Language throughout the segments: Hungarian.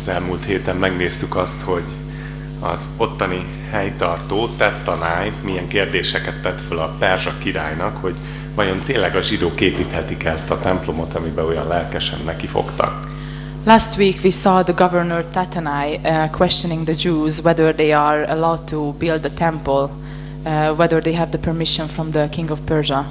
Az elmúlt héten megnéztük azt, hogy az ottani helytartó Tettanáj milyen kérdéseket tett föl a perzsa királynak, hogy vajon tényleg a zsidók építhetik ezt a templomot, amiben olyan lelkesen nekifogtak. Last week we saw the governor Tatanai uh, questioning the Jews whether they are allowed to build a temple, uh, whether they have the permission from the king of Persia.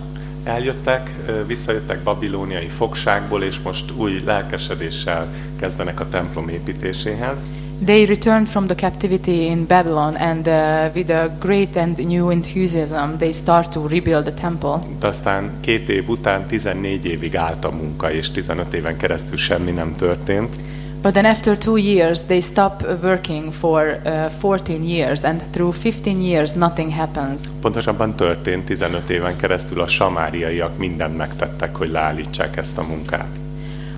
Eljöttek, visszajöttek babilóniai fogságból, és most új lelkesedéssel kezdenek a templom építéséhez. They returned from the captivity in Babylon and uh, with a great and new enthusiasm they start to rebuild the temple. De aztán két év után 14 évig állt a munka, és 15 éven keresztül semmi nem történt. But then after two years they stop working for uh, 14 years and through 15 years nothing happens. Pontosabban történt 15 éven keresztül a samáriaiak mindent megtettek, hogy leállítsák ezt a munkát.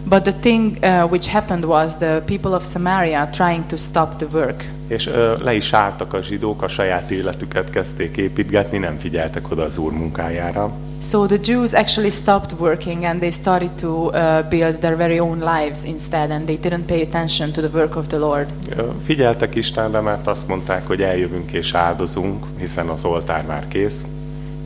But the thing uh, which happened was the people of Samaria trying to stop the work. És ö, le is álltak a zsidók, a saját életüket kezdték építgetni, nem figyeltek oda az úr munkájára. So the Jews actually stopped working and they started to uh, build their very own lives instead and they didn't pay attention to the work of the Lord. Ö, Figyeltek Istenre, mert azt mondták, hogy eljövünk és áldozunk, hiszen az oltár már kész.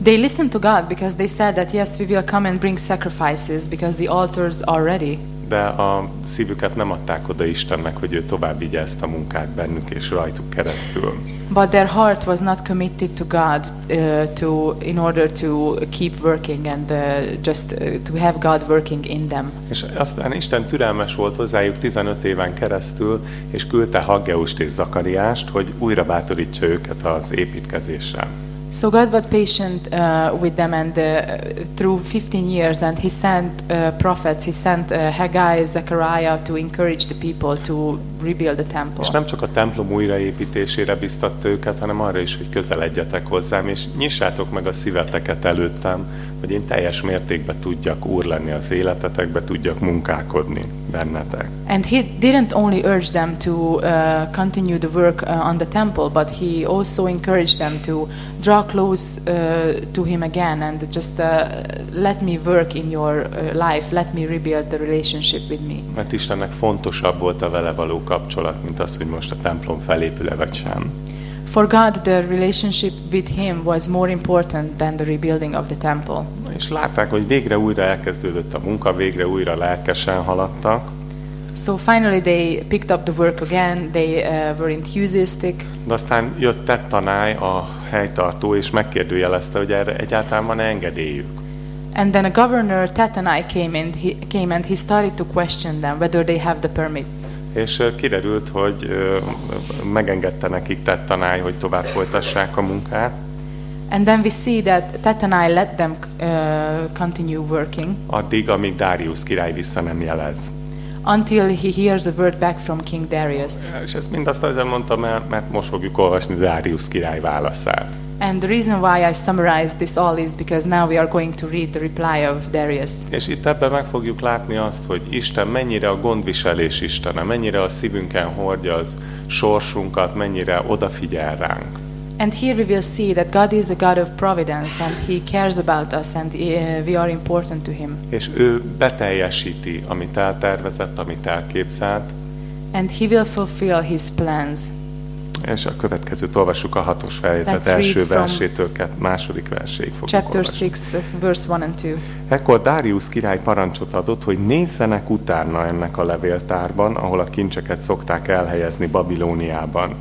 They listened to God because they said that yes, we will come and bring sacrifices because the altars are ready. De a szívüket nem adták oda Istennek, hogy ő tovább vigye ezt a munkát bennük és rajtuk keresztül. But their heart was not committed to God uh, to in order to keep working and uh, just uh, to have God working in them. És aztán Isten türelmes volt hozzájuk 15 éven keresztül, és küldte Haggeust és Zakariást, hogy újra bátorítsa őket az építkezéssel. So God was patient uh, with them, and uh, through 15 years, and He sent uh, prophets. He sent uh, Haggai, Zechariah to encourage the people to rebuild the temple. És nem csak a templom újraépítésére biztatta őket, hanem arra is, hogy közeledjetek hozzám, és nyissátok meg a szíveteket előttem, hogy én teljes mértékben tudjak úr lenni az életetekbe, tudjak munkálkodni bennetek. And He didn't only urge them to uh, continue the work uh, on the temple, but He also encouraged them to draw close uh, to Him again and just uh, let me work in your uh, life. Let me rebuild the relationship with me. Mert Istennek fontosabb volt a vele való kapcsolat, mint az, hogy most a templom felépül-e vagy sem. For God, the relationship with Him was more important than the rebuilding of the temple. És látták, hogy végre újra elkezdődött a munka, végre újra lelkesen haladtak, So finally, they picked up the work again. They uh, were enthusiastic. de aztán jött Tettanáj, a helytartó, és megkérdőjelezte, hogy erre egyáltalán van engedélyük. And then a governor, Tatanai, came, in, he, came and he started to question them whether they have the permit. És kiderült, hogy megengedte nekik Tettanáj, hogy tovább folytassák a munkát, And then we see that Tatanai let them uh, continue working addig, amíg Darius király vissza nem jelez. until he hears a word back from King Darius. És ezt mindazt azért mondtam el, mert most fogjuk olvasni Darius király válaszát. And the reason why I summarized this all is because now we are going to read the reply of Darius. És itt ebben meg fogjuk látni azt, hogy Isten mennyire a gondviselés Istene, mennyire a szívünken hordja az sorsunkat, mennyire odafigyel ránk. And here we will see that God is a God of providence and He cares about us and uh, we are important to Him. És ő beteljesíti, amit eltervezett, amit elképzelt, And He will fulfill His plans. És a következőt olvassuk a hatos fejezet első versétől második verséig fogjuk Chapter olvasni. 6, verse 1 and 2. Ekkor Darius király parancsot adott, hogy nézzenek utána ennek a levéltárban, ahol a kincseket szokták elhelyezni Babilóniában.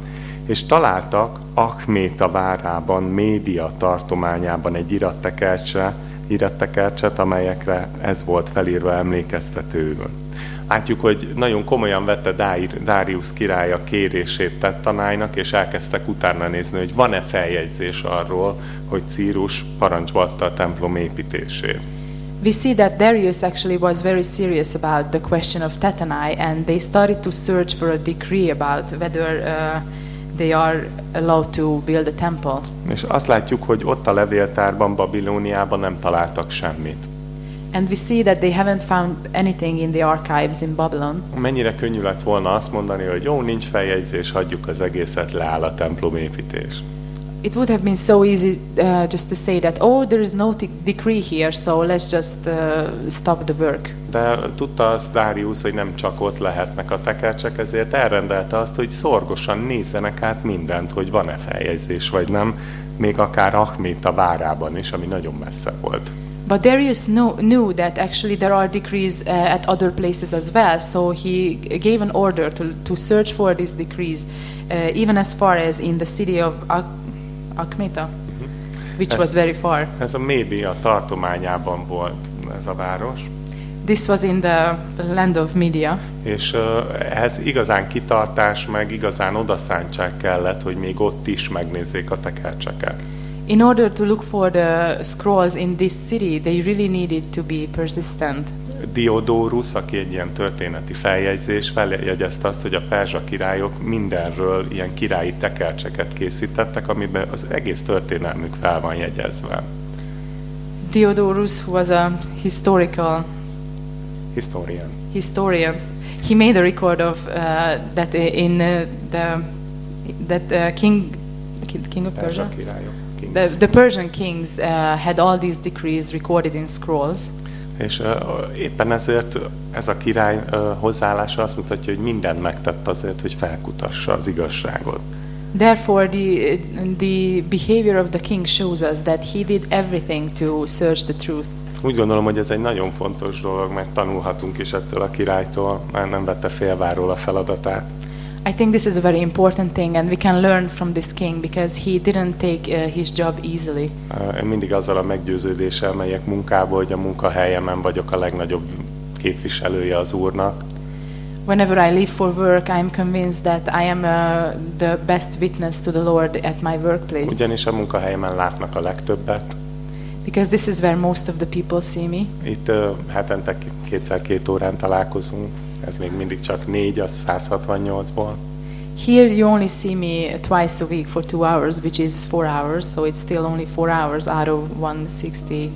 És találtak Akméta várában, Média tartományában egy irattekercse, irattekercset, amelyekre ez volt felírva emlékeztetőül. Látjuk, hogy nagyon komolyan vette Darius király a kérését Tettanájnak, és elkezdtek utána nézni, hogy van-e feljegyzés arról, hogy Círus parancsba adta a templom építését. We see that Darius actually was very serious about the question of Tatanai and they started to search for a decree about whether uh, they are allowed to build a temple. És azt látjuk, hogy ott a levéltárban, Babilóniában nem találtak semmit. And we see that they haven't found anything in the archives in Babylon. Mennyire könnyű lett volna azt mondani, hogy jó, nincs feljegyzés, hagyjuk az egészet, leáll a templom építés. It would have been so easy uh, just to say that, oh, there is no de- decree here, so let's just uh, stop the work. De tudta azt Dárius, hogy nem csak ott lehetnek a tekercsek, ezért elrendelte azt, hogy szorgosan nézzenek át mindent, hogy van-e feljegyzés vagy nem, még akár Achméta várában is, ami nagyon messze volt. But Darius knew, knew that actually there are decrees uh, at other places as well, so he gave an order to, to search for these decrees, uh, even as far as in the city of Ak- Akmeta, which was very far. Ez a média tartományában volt ez a város, This was in the land of Media, és ö, ehhez igazán kitartás, meg igazán odaszántság kellett, hogy még ott is megnézzék a tekercseket. In order to look for the scrolls in this city, they really needed to be persistent. Diodorus, aki egy ilyen történeti feljegyzés, feljegyezte azt, hogy a perzsa királyok mindenről ilyen királyi tekercseket készítettek, amiben az egész történelmük fel van jegyezve. Diodorus, was a historical Historian. historian, he made a record of uh, that in uh, the that uh, king king of Persia. királyok. Kings. The, the Persian kings uh, had all these decrees recorded in scrolls, És éppen ezért ez a király hozzáállása azt mutatja, hogy mindent megtett azért, hogy felkutassa az igazságot. Therefore, the, the behavior of the king shows us that he did everything to search the truth. Úgy gondolom, hogy ez egy nagyon fontos dolog, mert tanulhatunk is ettől a királytól, mert nem vette félváról a feladatát. I think this is a very important thing, and we can learn from this king because he didn't take uh, his job easily. Én mindig azzal a meggyőződéssel megyek munkába, hogy a munkahelyemen vagyok a legnagyobb képviselője az Úrnak, Whenever I leave for work, I'm convinced that I am uh, the best witness to the Lord at my workplace ugyanis a munkahelyemen látnak a legtöbbet. because this is where most of the people see me. Itt uh, hetente kétszer-két órán találkozunk, ez még mindig csak négy, az 168-ból. Here you only see me twice a week for two hours, which is four hours, so it's still only four hours out of 168.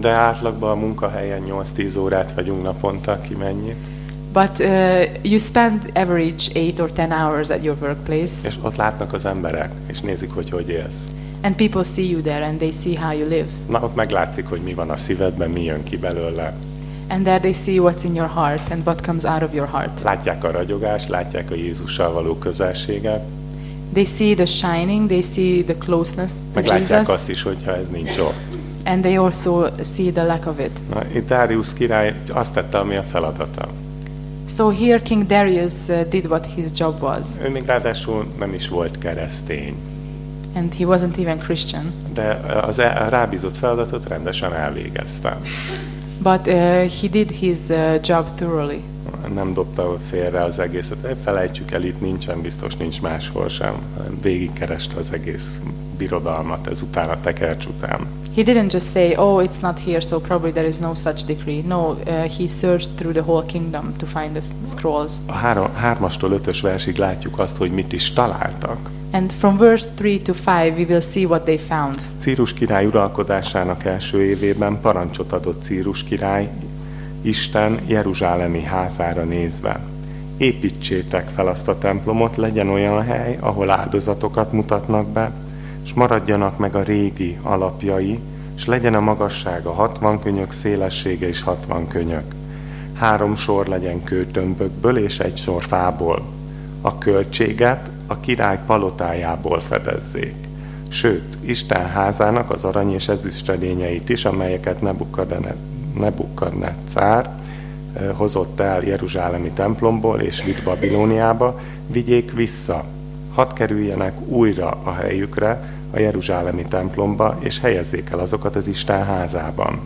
De átlagban a munkahelyen 8-10 órát vagyunk naponta, ki mennyit. But uh, you spend average eight or ten hours at your workplace, És ott látnak az emberek, és nézik, hogy hogy élsz. and people see you there and they see how you live. Na, ott meglátszik, hogy mi van a szívedben, mi jön ki belőle. And there they see what's in your heart and what comes out of your heart. Látják a ragyogást, látják a Jézussal való közelséget, They see the shining, they see the closeness to meg látják Jesus, azt is, hogyha ez nincs ott. and they also see the lack of it. Na, itt Darius király azt tette, ami a feladata. So here King Darius uh, did what his job was, Ő még ráadásul nem is volt keresztény, and he wasn't even Christian. de az el- a rábízott feladatot rendesen elvégezte. But uh, he did his uh, job thoroughly. Nem dobta félre az egészet. Felejtsük el, itt nincsen, biztos nincs máshol sem. Végigkereste az egész birodalmat ezután, a tekercs után. He didn't just say, "Oh, it's not here, so probably there is no such decree." No, uh, he searched through the whole kingdom to find the scrolls. A három, hármastól ötös versig látjuk azt, hogy mit is találtak. And from verse 3 to 5, we will see what they found. Círus király uralkodásának első évében parancsot adott Círus király Isten Jeruzsálemi házára nézve. Építsétek fel azt a templomot, legyen olyan hely, ahol áldozatokat mutatnak be, és maradjanak meg a régi alapjai, és legyen a magassága 60 könyök, szélessége is 60 könyök. Három sor legyen kőtömbökből és egy sor fából. A költséget a király palotájából fedezzék. Sőt, Isten házának az arany és ezüstredényeit is, amelyeket Nebukadne- Nebukadnetszár eh, hozott el Jeruzsálemi templomból és vitt Babilóniába, vigyék vissza. Hadd kerüljenek újra a helyükre a Jeruzsálemi templomba, és helyezzék el azokat az Isten házában.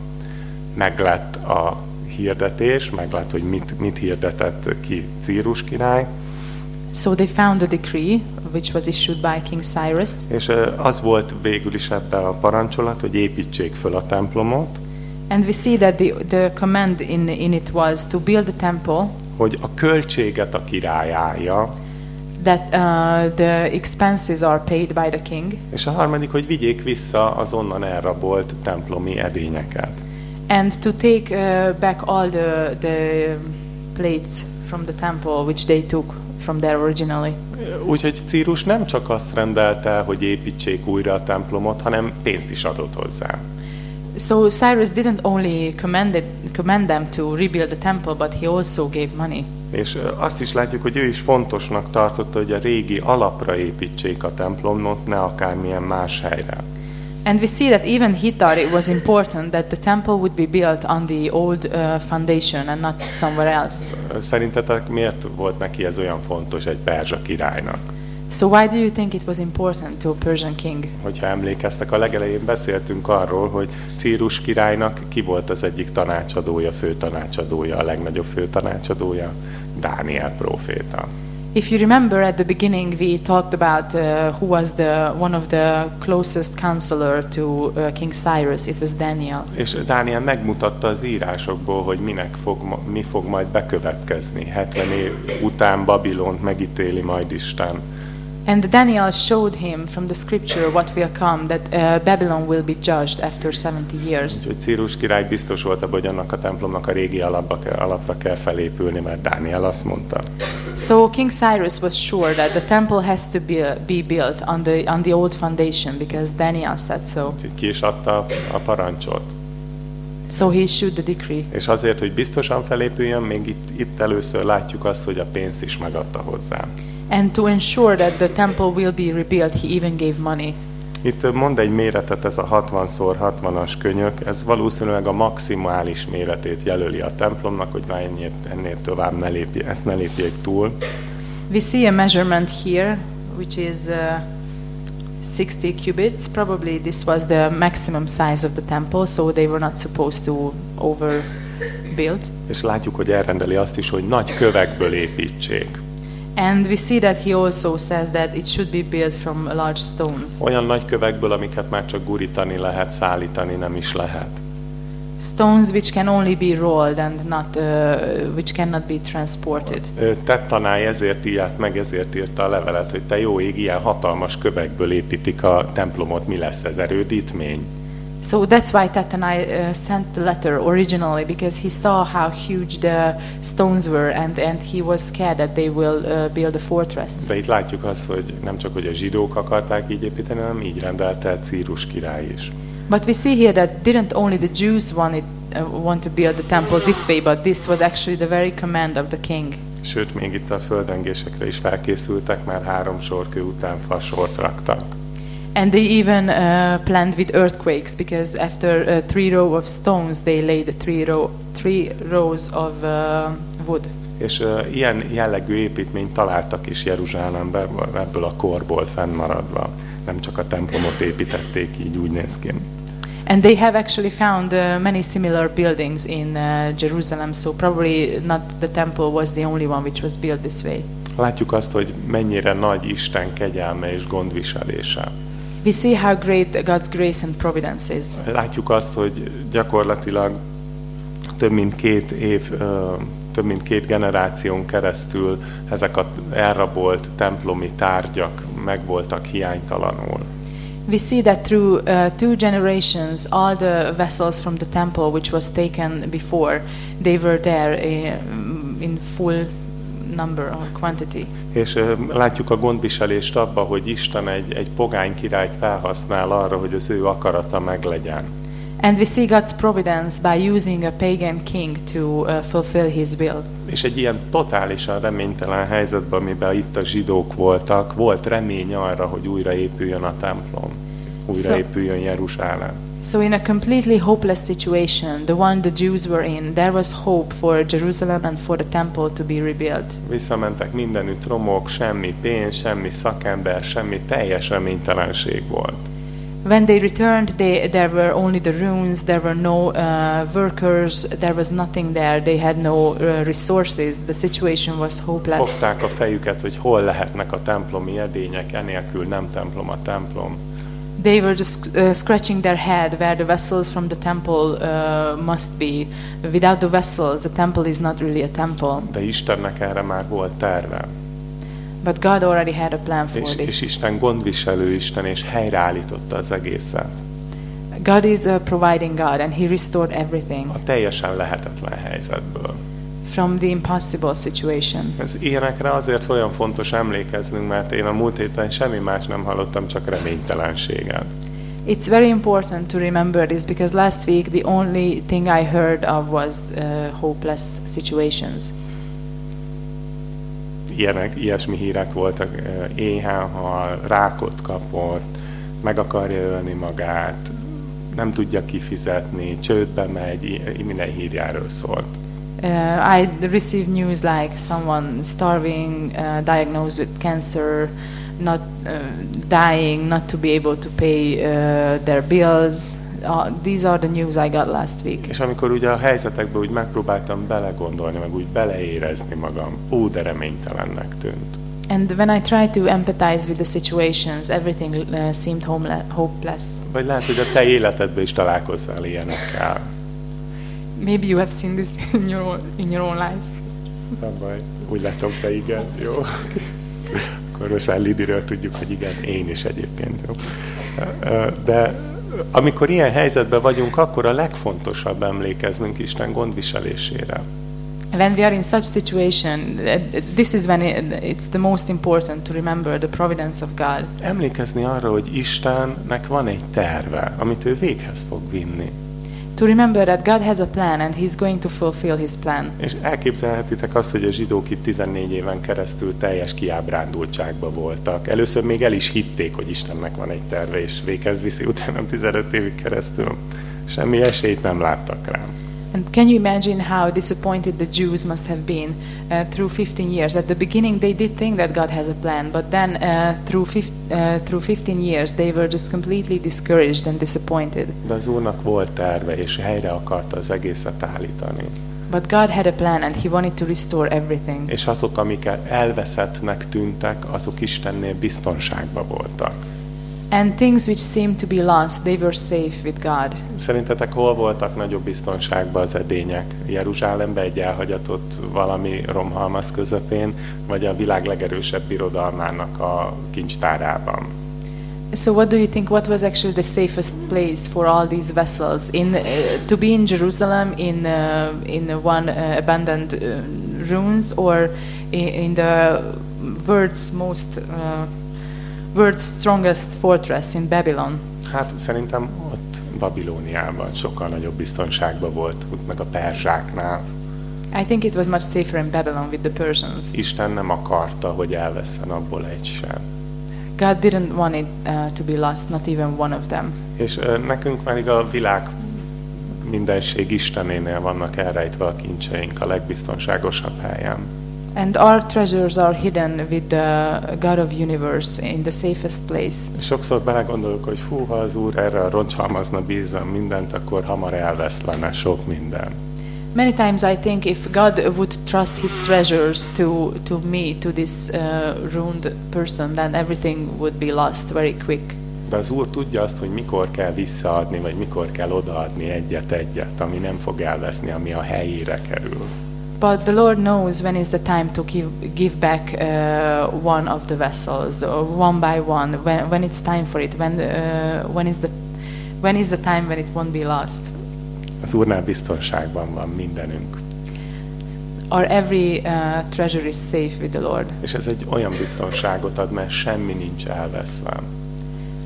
Meglett a hirdetés, meglett, hogy mit, mit hirdetett ki Círus király, So they found a decree which was issued by King Cyrus, És az volt végül is ebben a parancsolat, hogy építsék föl a templomot, and we see that the, the command in, in it was to build a temple, hogy a költséget a király állja, that uh, the expenses are paid by the king, és a harmadik, hogy vigyék vissza az onnan elrabolt templomi edényeket. and to take uh, back all the, the plates from the temple, which they took from there originally. Úgyhogy Círus nem csak azt rendelte, hogy építsék újra a templomot, hanem pénzt is adott hozzá. So Cyrus didn't only command, it, command them to rebuild the temple, but he also gave money. És azt is látjuk, hogy ő is fontosnak tartotta, hogy a régi alapra építsék a templomot, ne akármilyen más helyre. And we see that even he thought it was important that the temple would be built on the old uh, foundation and not somewhere else. Szerintetek miért volt neki ez olyan fontos egy perzsa királynak? So why do you think it was important to a Persian king? Hogyha emlékeztek, a legelején beszéltünk arról, hogy Círus királynak ki volt az egyik tanácsadója, főtanácsadója, a legnagyobb főtanácsadója? Dániel próféta. If you remember at the beginning, we talked about uh, who was the one of the closest counselor to uh, King Cyrus. It was Daniel. És Dániel megmutatta az írásokból, hogy minek fog, mi fog majd bekövetkezni. 70 év után Babilont megítéli majd Isten. And Daniel showed him from the scripture what will come, that uh, Babylon will be judged after 70 years. Úgyhogy Círus király biztos volt abban, hogy annak a templomnak a régi alapba alapra kell felépülni, mert Dániel azt mondta. So King Cyrus was sure that the temple has to be, be built on the, on the old foundation because Daniel said so. Úgyhogy ki is adta a parancsot. So he issued the decree. És azért, hogy biztosan felépüljön, még itt, itt először látjuk azt, hogy a pénzt is megadta hozzá. And to ensure that the temple will be rebuilt, he even gave money. Itt mond egy méretet ez a 60x60-as könyök, ez valószínűleg a maximális méretét jelöli a templomnak, hogy már ennél, ennél tovább ne lépj, ezt ne lépjék túl. We see a measurement here, which is uh, 60 cubits. Probably this was the maximum size of the temple, so they were not supposed to overbuild. És látjuk, hogy elrendeli azt is, hogy nagy kövekből építsék. And we see that he also says that it should be built from large stones. Olyan nagy kövekből, amiket már csak gurítani lehet, szállítani nem is lehet. Stones which can only be rolled and not, uh, which cannot be transported. Tettanály ezért írt meg, ezért írta a levelet, hogy te jó ég, ilyen hatalmas kövekből építik a templomot, mi lesz ez erődítmény? So that's why Tatanai uh, sent the letter originally because he saw how huge the stones were and, and he was scared that they will uh, build a fortress. De itt látjuk azt, hogy nem csak hogy a zsidók akarták így építeni, hanem így rendelte el Círus király is. But we see here that didn't only the Jews want, it, uh, want to build the temple this way, but this was actually the very command of the king. Sőt, még itt a földrengésekre is felkészültek, már három sorkő után fasort raktak. And they even uh, planned with earthquakes because after uh, three row of stones, they laid three, row, three rows of uh, wood. És uh, ilyen jellegű építményt találtak is Jeruzsálemben, ebből a korból fennmaradva. Nem csak a templomot építették, így úgy néz ki. And they have actually found uh, many similar buildings in uh, Jerusalem, so probably not the temple was the only one which was built this way. Látjuk azt, hogy mennyire nagy Isten kegyelme és gondviselése. We see how great God's grace and providence is. Látjuk azt, hogy gyakorlatilag több mint két év, több mint két generáción keresztül ezek a elrabolt templomi tárgyak megvoltak hiánytalanul. We see that through uh, two generations, all the vessels from the temple which was taken before, they were there uh, in full number or quantity. És ö, látjuk a gondviselést abba, hogy Isten egy, egy pogány királyt felhasznál arra, hogy az ő akarata meglegyen. And we see God's providence by using a pagan king to uh, fulfill his will. És egy ilyen totálisan reménytelen helyzetben, amiben itt a zsidók voltak, volt remény arra, hogy újraépüljön a templom, újraépüljön Jeruzsálem. So, in a completely hopeless situation, the one the Jews were in, there was hope for Jerusalem and for the temple to be rebuilt. Visszamentek mindenütt romok, semmi pénz, semmi szakember, semmi teljes reménytelenség volt. When they returned, they, there were only the ruins, there were no uh, workers, there was nothing there, they had no uh, resources, the situation was hopeless. Fogták a fejüket, hogy hol lehetnek a templomi edények, enélkül nem templom a templom. They were just uh, scratching their head where the vessels from the temple uh, must be. Without the vessels, the temple is not really a temple. De Istennek erre már volt terve. But God already had a plan for És, és this. Isten gondviselő Isten, és helyreállította az egészet. God is a providing God and He restored everything A teljesen lehetetlen helyzetből. From the impossible situation. Ez ilyenekre azért olyan fontos emlékeznünk, mert én a múlt héten semmi más nem hallottam, csak reménytelenséget. It's very important to remember this because last week the only thing I heard of was uh, hopeless situations. Ilyenek, ilyesmi hírek voltak, eh, éhen hal, rákot kapott, meg akarja ölni magát, nem tudja kifizetni, csődbe megy, minden hírjáról szólt. Uh, I received news like someone starving, uh, diagnosed with cancer, not uh, dying, not to be able to pay their bills. These are the news I got last week. És amikor ugye a helyzetekbe úgy megpróbáltam belegondolni, meg úgy beleérezni magam, ú, de reménytelennek tűnt. And when I tried to empathize with the situations, everything uh, seemed hopeless. Vagy lehet, hogy a te életedben is találkozzál ilyenekkel. Maybe you have seen this in your own, in your own life. Nem baj, úgy látom, te igen, jó. Akkor most már Lidiről tudjuk, hogy igen, én is egyébként, jó. De amikor ilyen helyzetben vagyunk, akkor a legfontosabb emlékeznünk Isten gondviselésére. When we are in such situation, this is when it, it's the most important to remember the providence of God. Emlékezni arra, hogy Istennek van egy terve, amit ő véghez fog vinni. To remember that God has a plan and He's going to fulfill His plan. És elképzelhetitek azt, hogy a zsidók itt 14 éven keresztül teljes kiábrándultságba voltak. Először még el is hitték, hogy Istennek van egy terve, és véghez viszi, utána 15 évig keresztül semmi esélyt nem láttak rám. And can you imagine how disappointed the Jews must have been uh, through 15 years? At the beginning, they did think that God has a plan, but then uh, through, uh, through 15 years, they were just completely discouraged and disappointed. De az Úrnak volt terve, és helyre akarta az egészet állítani. But God had a plan and He wanted to restore everything. És azok, amik elveszettnek tűntek, azok Istennél biztonságban voltak. And things which seemed to be lost, they were safe with God. Szerintetek hol voltak nagyobb biztonságban az edények? Jeruzsálemben egy elhagyatott valami romhalmaz közepén, vagy a világ legerősebb birodalmának a kincstárában? So, what do you think? What was actually the safest place for all these vessels? In uh, to be in Jerusalem, in uh, in one uh, abandoned uh, ruins, or in, in the world's most uh, world's strongest fortress in Babylon? Hát szerintem ott Babilóniában sokkal nagyobb biztonságban volt, meg a perzsáknál. I think it was much safer in Babylon with the Persians. Isten nem akarta, hogy elvesszen abból egy sem. God didn't want it uh, to be lost, not even one of them. És ö, nekünk pedig a világ mindenség Istenénél vannak elrejtve a kincseink a legbiztonságosabb helyen. And our treasures are hidden with the God of universe in the safest place. Sokszor belegondolok, hogy hú, ha az Úr erre a roncshalmazna bízzam mindent, akkor hamar elveszlene sok minden. Many times I think if God would trust his treasures to, to me, to this uh, ruined person, then everything would be lost very quick. De az Úr tudja azt, hogy mikor kell visszaadni, vagy mikor kell odaadni egyet-egyet, ami nem fog elveszni, ami a helyére kerül. But the Lord knows when is the time to give, give back uh, one of the vessels, or one by one, when, when it's time for it, when, uh, when, is the, when is the time when it won't be lost. Az Úrnál biztonságban van mindenünk. Or every uh, treasure is safe with the Lord. És ez egy olyan biztonságot ad, mert semmi nincs elveszve.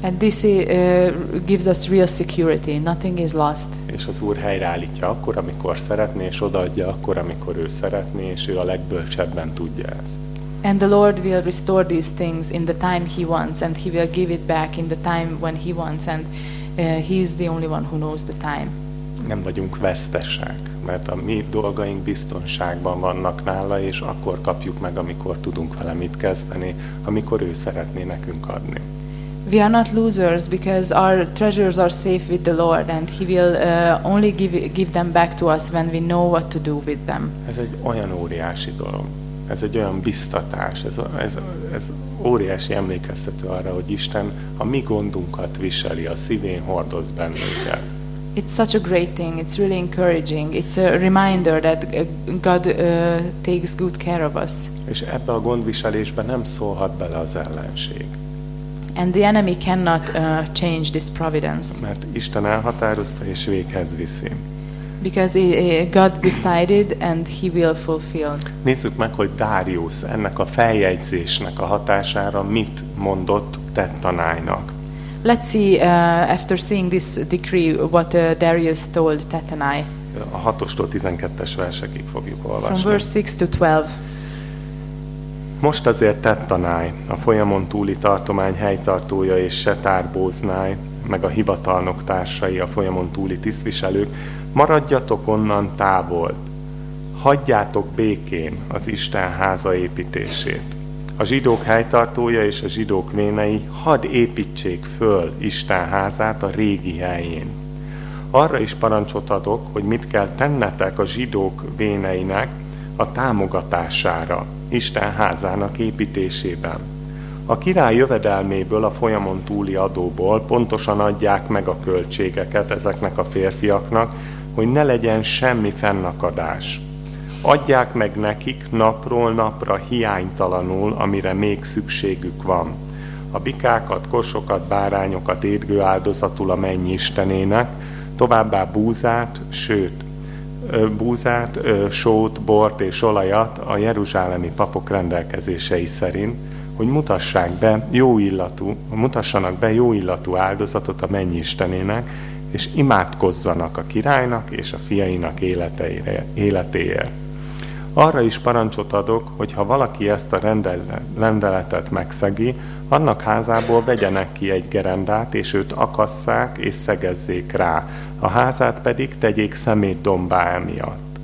And this uh, gives us real security. Nothing is lost. És az Úr helyreállítja akkor, amikor szeretné, és odaadja akkor, amikor ő szeretné, és ő a legbölcsebben tudja ezt. And the Lord will restore these things in the time He wants, and He will give it back in the time when He wants, and uh, He is the only one who knows the time. Nem vagyunk vesztesek, mert a mi dolgaink biztonságban vannak nála, és akkor kapjuk meg, amikor tudunk vele mit kezdeni, amikor ő szeretné nekünk adni. We are not losers because our treasures are safe with the Lord, and He will uh, only give, give them back to us when we know what to do with them. Ez egy olyan óriási dolog. Ez egy olyan biztatás, ez, ez, ez óriási emlékeztető arra, hogy Isten a mi gondunkat viseli, a szívén hordoz bennünket. It's such a great thing. It's really encouraging. It's a reminder that God uh, takes good care of us. És ebbe a gondviselésbe nem szólhat bele az ellenség. And the enemy cannot uh, change this providence Mert Isten elhatározta és véghez viszi. Because God decided and he will fulfill. Nézzük meg, hogy Darius ennek a feljegyzésnek a hatására mit mondott Tettanájnak. Let's see, uh, after seeing this decree, what uh, Darius told Tattenai. A 6-ostól 12-es versekig fogjuk From olvasni. verse 6 to 12. Most azért Tettanáj, a folyamon túli tartomány helytartója és Setárbóznáj, meg a hivatalnok társai, a folyamon túli tisztviselők, maradjatok onnan távol, hagyjátok békén az Isten háza építését. A zsidók helytartója és a zsidók vénei hadd építsék föl Isten házát a régi helyén. Arra is parancsot adok, hogy mit kell tennetek a zsidók véneinek a támogatására, Isten házának építésében. A király jövedelméből, a folyamon túli adóból pontosan adják meg a költségeket ezeknek a férfiaknak, hogy ne legyen semmi fennakadás. Adják meg nekik napról napra hiánytalanul, amire még szükségük van. A bikákat, kosokat, bárányokat étgő áldozatul a mennyi istenének, továbbá búzát, sőt, búzát, sót, bort és olajat a jeruzsálemi papok rendelkezései szerint, hogy mutassák be jó illatú, mutassanak be jó illatú áldozatot a mennyi istenének, és imádkozzanak a királynak és a fiainak életeire, életéért. Arra is parancsot adok, hogy ha valaki ezt a rendel- rendeletet megszegi, annak házából vegyenek ki egy gerendát, és őt akasszák és szegezzék rá, a házát pedig tegyék szemétdombá emiatt.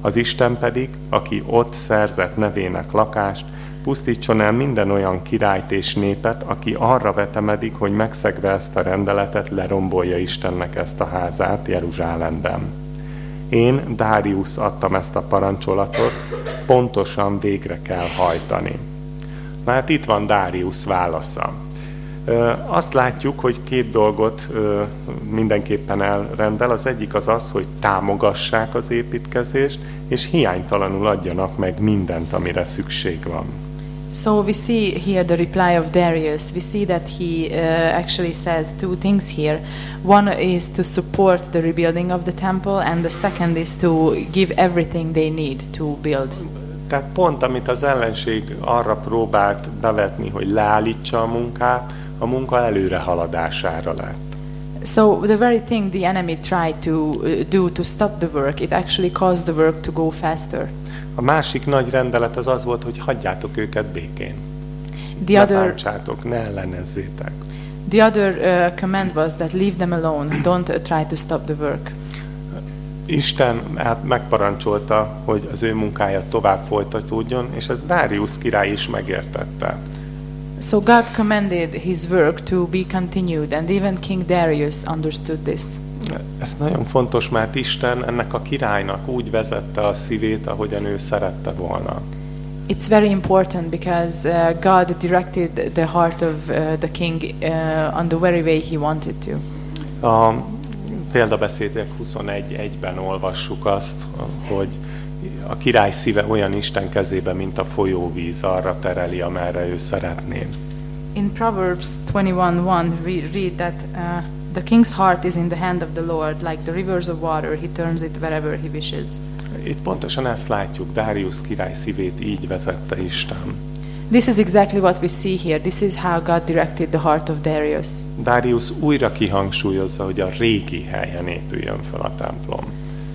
Az Isten pedig, aki ott szerzett nevének lakást, pusztítson el minden olyan királyt és népet, aki arra vetemedik, hogy megszegve ezt a rendeletet lerombolja Istennek ezt a házát Jeruzsálemben. Én, Dárius adtam ezt a parancsolatot, pontosan végre kell hajtani. Na itt van Dárius válasza. Azt látjuk, hogy két dolgot mindenképpen elrendel. Az egyik az az, hogy támogassák az építkezést, és hiánytalanul adjanak meg mindent, amire szükség van. So we see here the reply of Darius. We see that he uh, actually says two things here. One is to support the rebuilding of the temple, and the second is to give everything they need to build. Tehát pont, amit az ellenség arra próbált bevetni, hogy leállítsa a munkát, a munka előre haladására lett. So the very thing the enemy tried to uh, do to stop the work, it actually caused the work to go faster. A másik nagy rendelet az az volt, hogy hagyjátok őket békén. The ne other, bántsátok, ne ellenezzétek. the other uh, command was that leave them alone. Don't uh, try to stop the work. Isten el- megparancsolta, hogy az ő munkája tovább folytatódjon, és ez Darius király is megértette. So God commanded his work to be continued, and even King Darius understood this. Ez nagyon fontos, mert Isten ennek a királynak úgy vezette a szívét, ahogyan ő szerette volna. It's very important because uh, God directed the heart of uh, the king uh, on the very way he wanted to. A példabeszédek 21.1-ben olvassuk azt, hogy a király szíve olyan Isten kezébe, mint a folyóvíz, arra tereli, amerre ő szeretné. In Proverbs 21:1 we read that uh, the king's heart is in the hand of the Lord, like the rivers of water, he turns it wherever he wishes. Itt pontosan ezt látjuk, Darius király szívét így vezette Isten. This is exactly what we see here. This is how God directed the heart of Darius. Darius újra kihangsúlyozza, hogy a régi helyen épüljön fel a templom.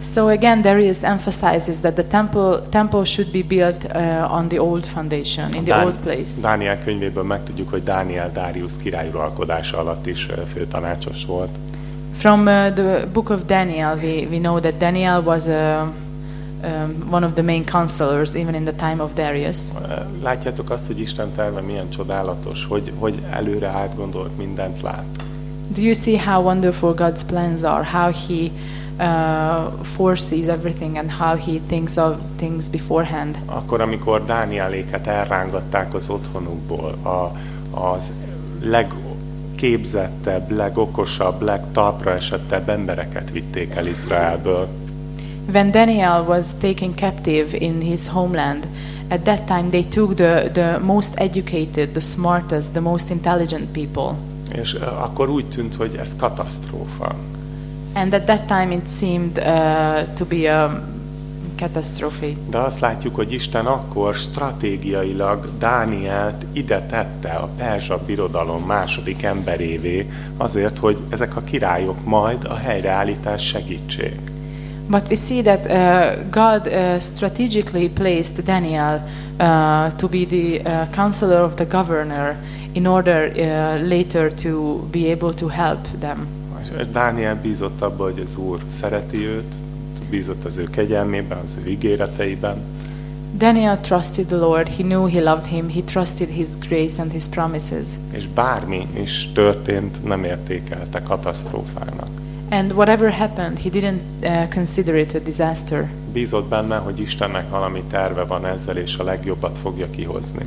So again, Darius emphasizes that the temple temple should be built uh, on the old foundation, in the Dán- old place. Dániel könyvéből megtudjuk, hogy Dániel Darius király uralkodása alatt is ö, főtanácsos volt. From uh, the book of Daniel, we, we know that Daniel was uh, um, one of the main counselors even in the time of Darius. Ö, Látjátok azt, hogy Isten terve milyen csodálatos, hogy, hogy előre átgondolt mindent lát. Do you see how wonderful God's plans are? How He uh, foresees everything and how He thinks of things beforehand. Akkor, amikor Dánieléket elrángatták az otthonukból, a, az legképzettebb, legokosabb, legtalpra esettebb embereket vitték el Izraelből. When Daniel was taken captive in his homeland, at that time they took the, the most educated, the smartest, the most intelligent people. És ö, akkor úgy tűnt, hogy ez katasztrófa. And at that time it seemed uh, to be a catastrophe. De azt látjuk, hogy Isten akkor stratégiailag Dánielt ide tette a Perzsa birodalom második emberévé, azért, hogy ezek a királyok majd a helyreállítás segítsék. But we see that uh, God uh, strategically placed Daniel uh, to be the uh, counselor of the governor in order uh, later to be able to help them. Dániel bízott abba, hogy az Úr szereti őt, bízott az ő kegyelmében, az ő ígéreteiben, Daniel trusted the Lord. He knew he loved him. He trusted his grace and his promises. és bármi is történt, nem értékelte katasztrófának. And whatever happened, he didn't uh, consider it a disaster. Bízott benne, hogy Istennek valami terve van ezzel, és a legjobbat fogja kihozni.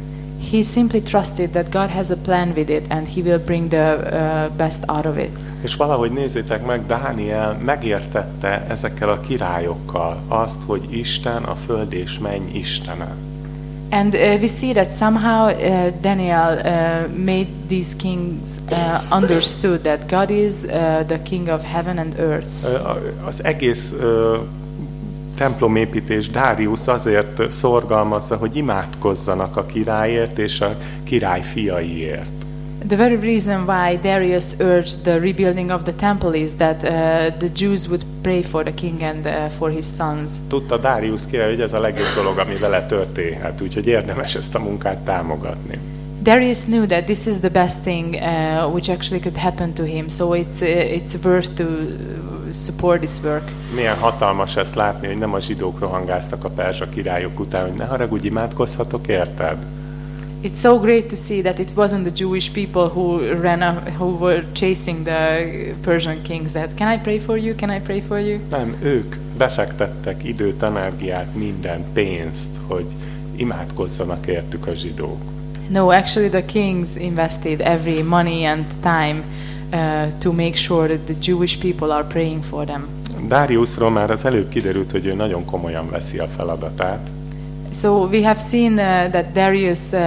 He simply trusted that God has a plan with it and he will bring the uh, best out of it. És valahogy nézzétek meg, Dániel megértette ezekkel a királyokkal azt, hogy Isten a föld és menny Istene. And uh, we see that somehow uh, Daniel uh, made these kings uh, understood that God is uh, the king of heaven and earth. A- Az egész templomépítés Dárius azért szorgalmazza, hogy imádkozzanak a királyért és a király fiaiért. The very reason why Darius urged the rebuilding of the temple is that uh, the Jews would pray for the king and uh, for his sons. Tudta Dárius király, hogy ez a legjobb dolog, ami vele történhet, úgyhogy érdemes ezt a munkát támogatni. Darius knew that this is the best thing uh, which actually could happen to him, so it's uh, it's worth to support this work. Milyen hatalmas ezt látni, hogy nem a zsidók rohangáztak a perzsa királyok után, hogy ne haragudj, imádkozhatok, érted? It's so great to see that it wasn't the Jewish people who ran up, who were chasing the Persian kings. That can I pray for you? Can I pray for you? Nem, ők befektettek időt, energiát, minden pénzt, hogy imádkozzanak értük a zsidók. No, actually, the kings invested every money and time uh, to make sure that the Jewish people are praying for them. Dariusról már az előbb kiderült, hogy ő nagyon komolyan veszi a feladatát, So we have seen uh, that Darius uh,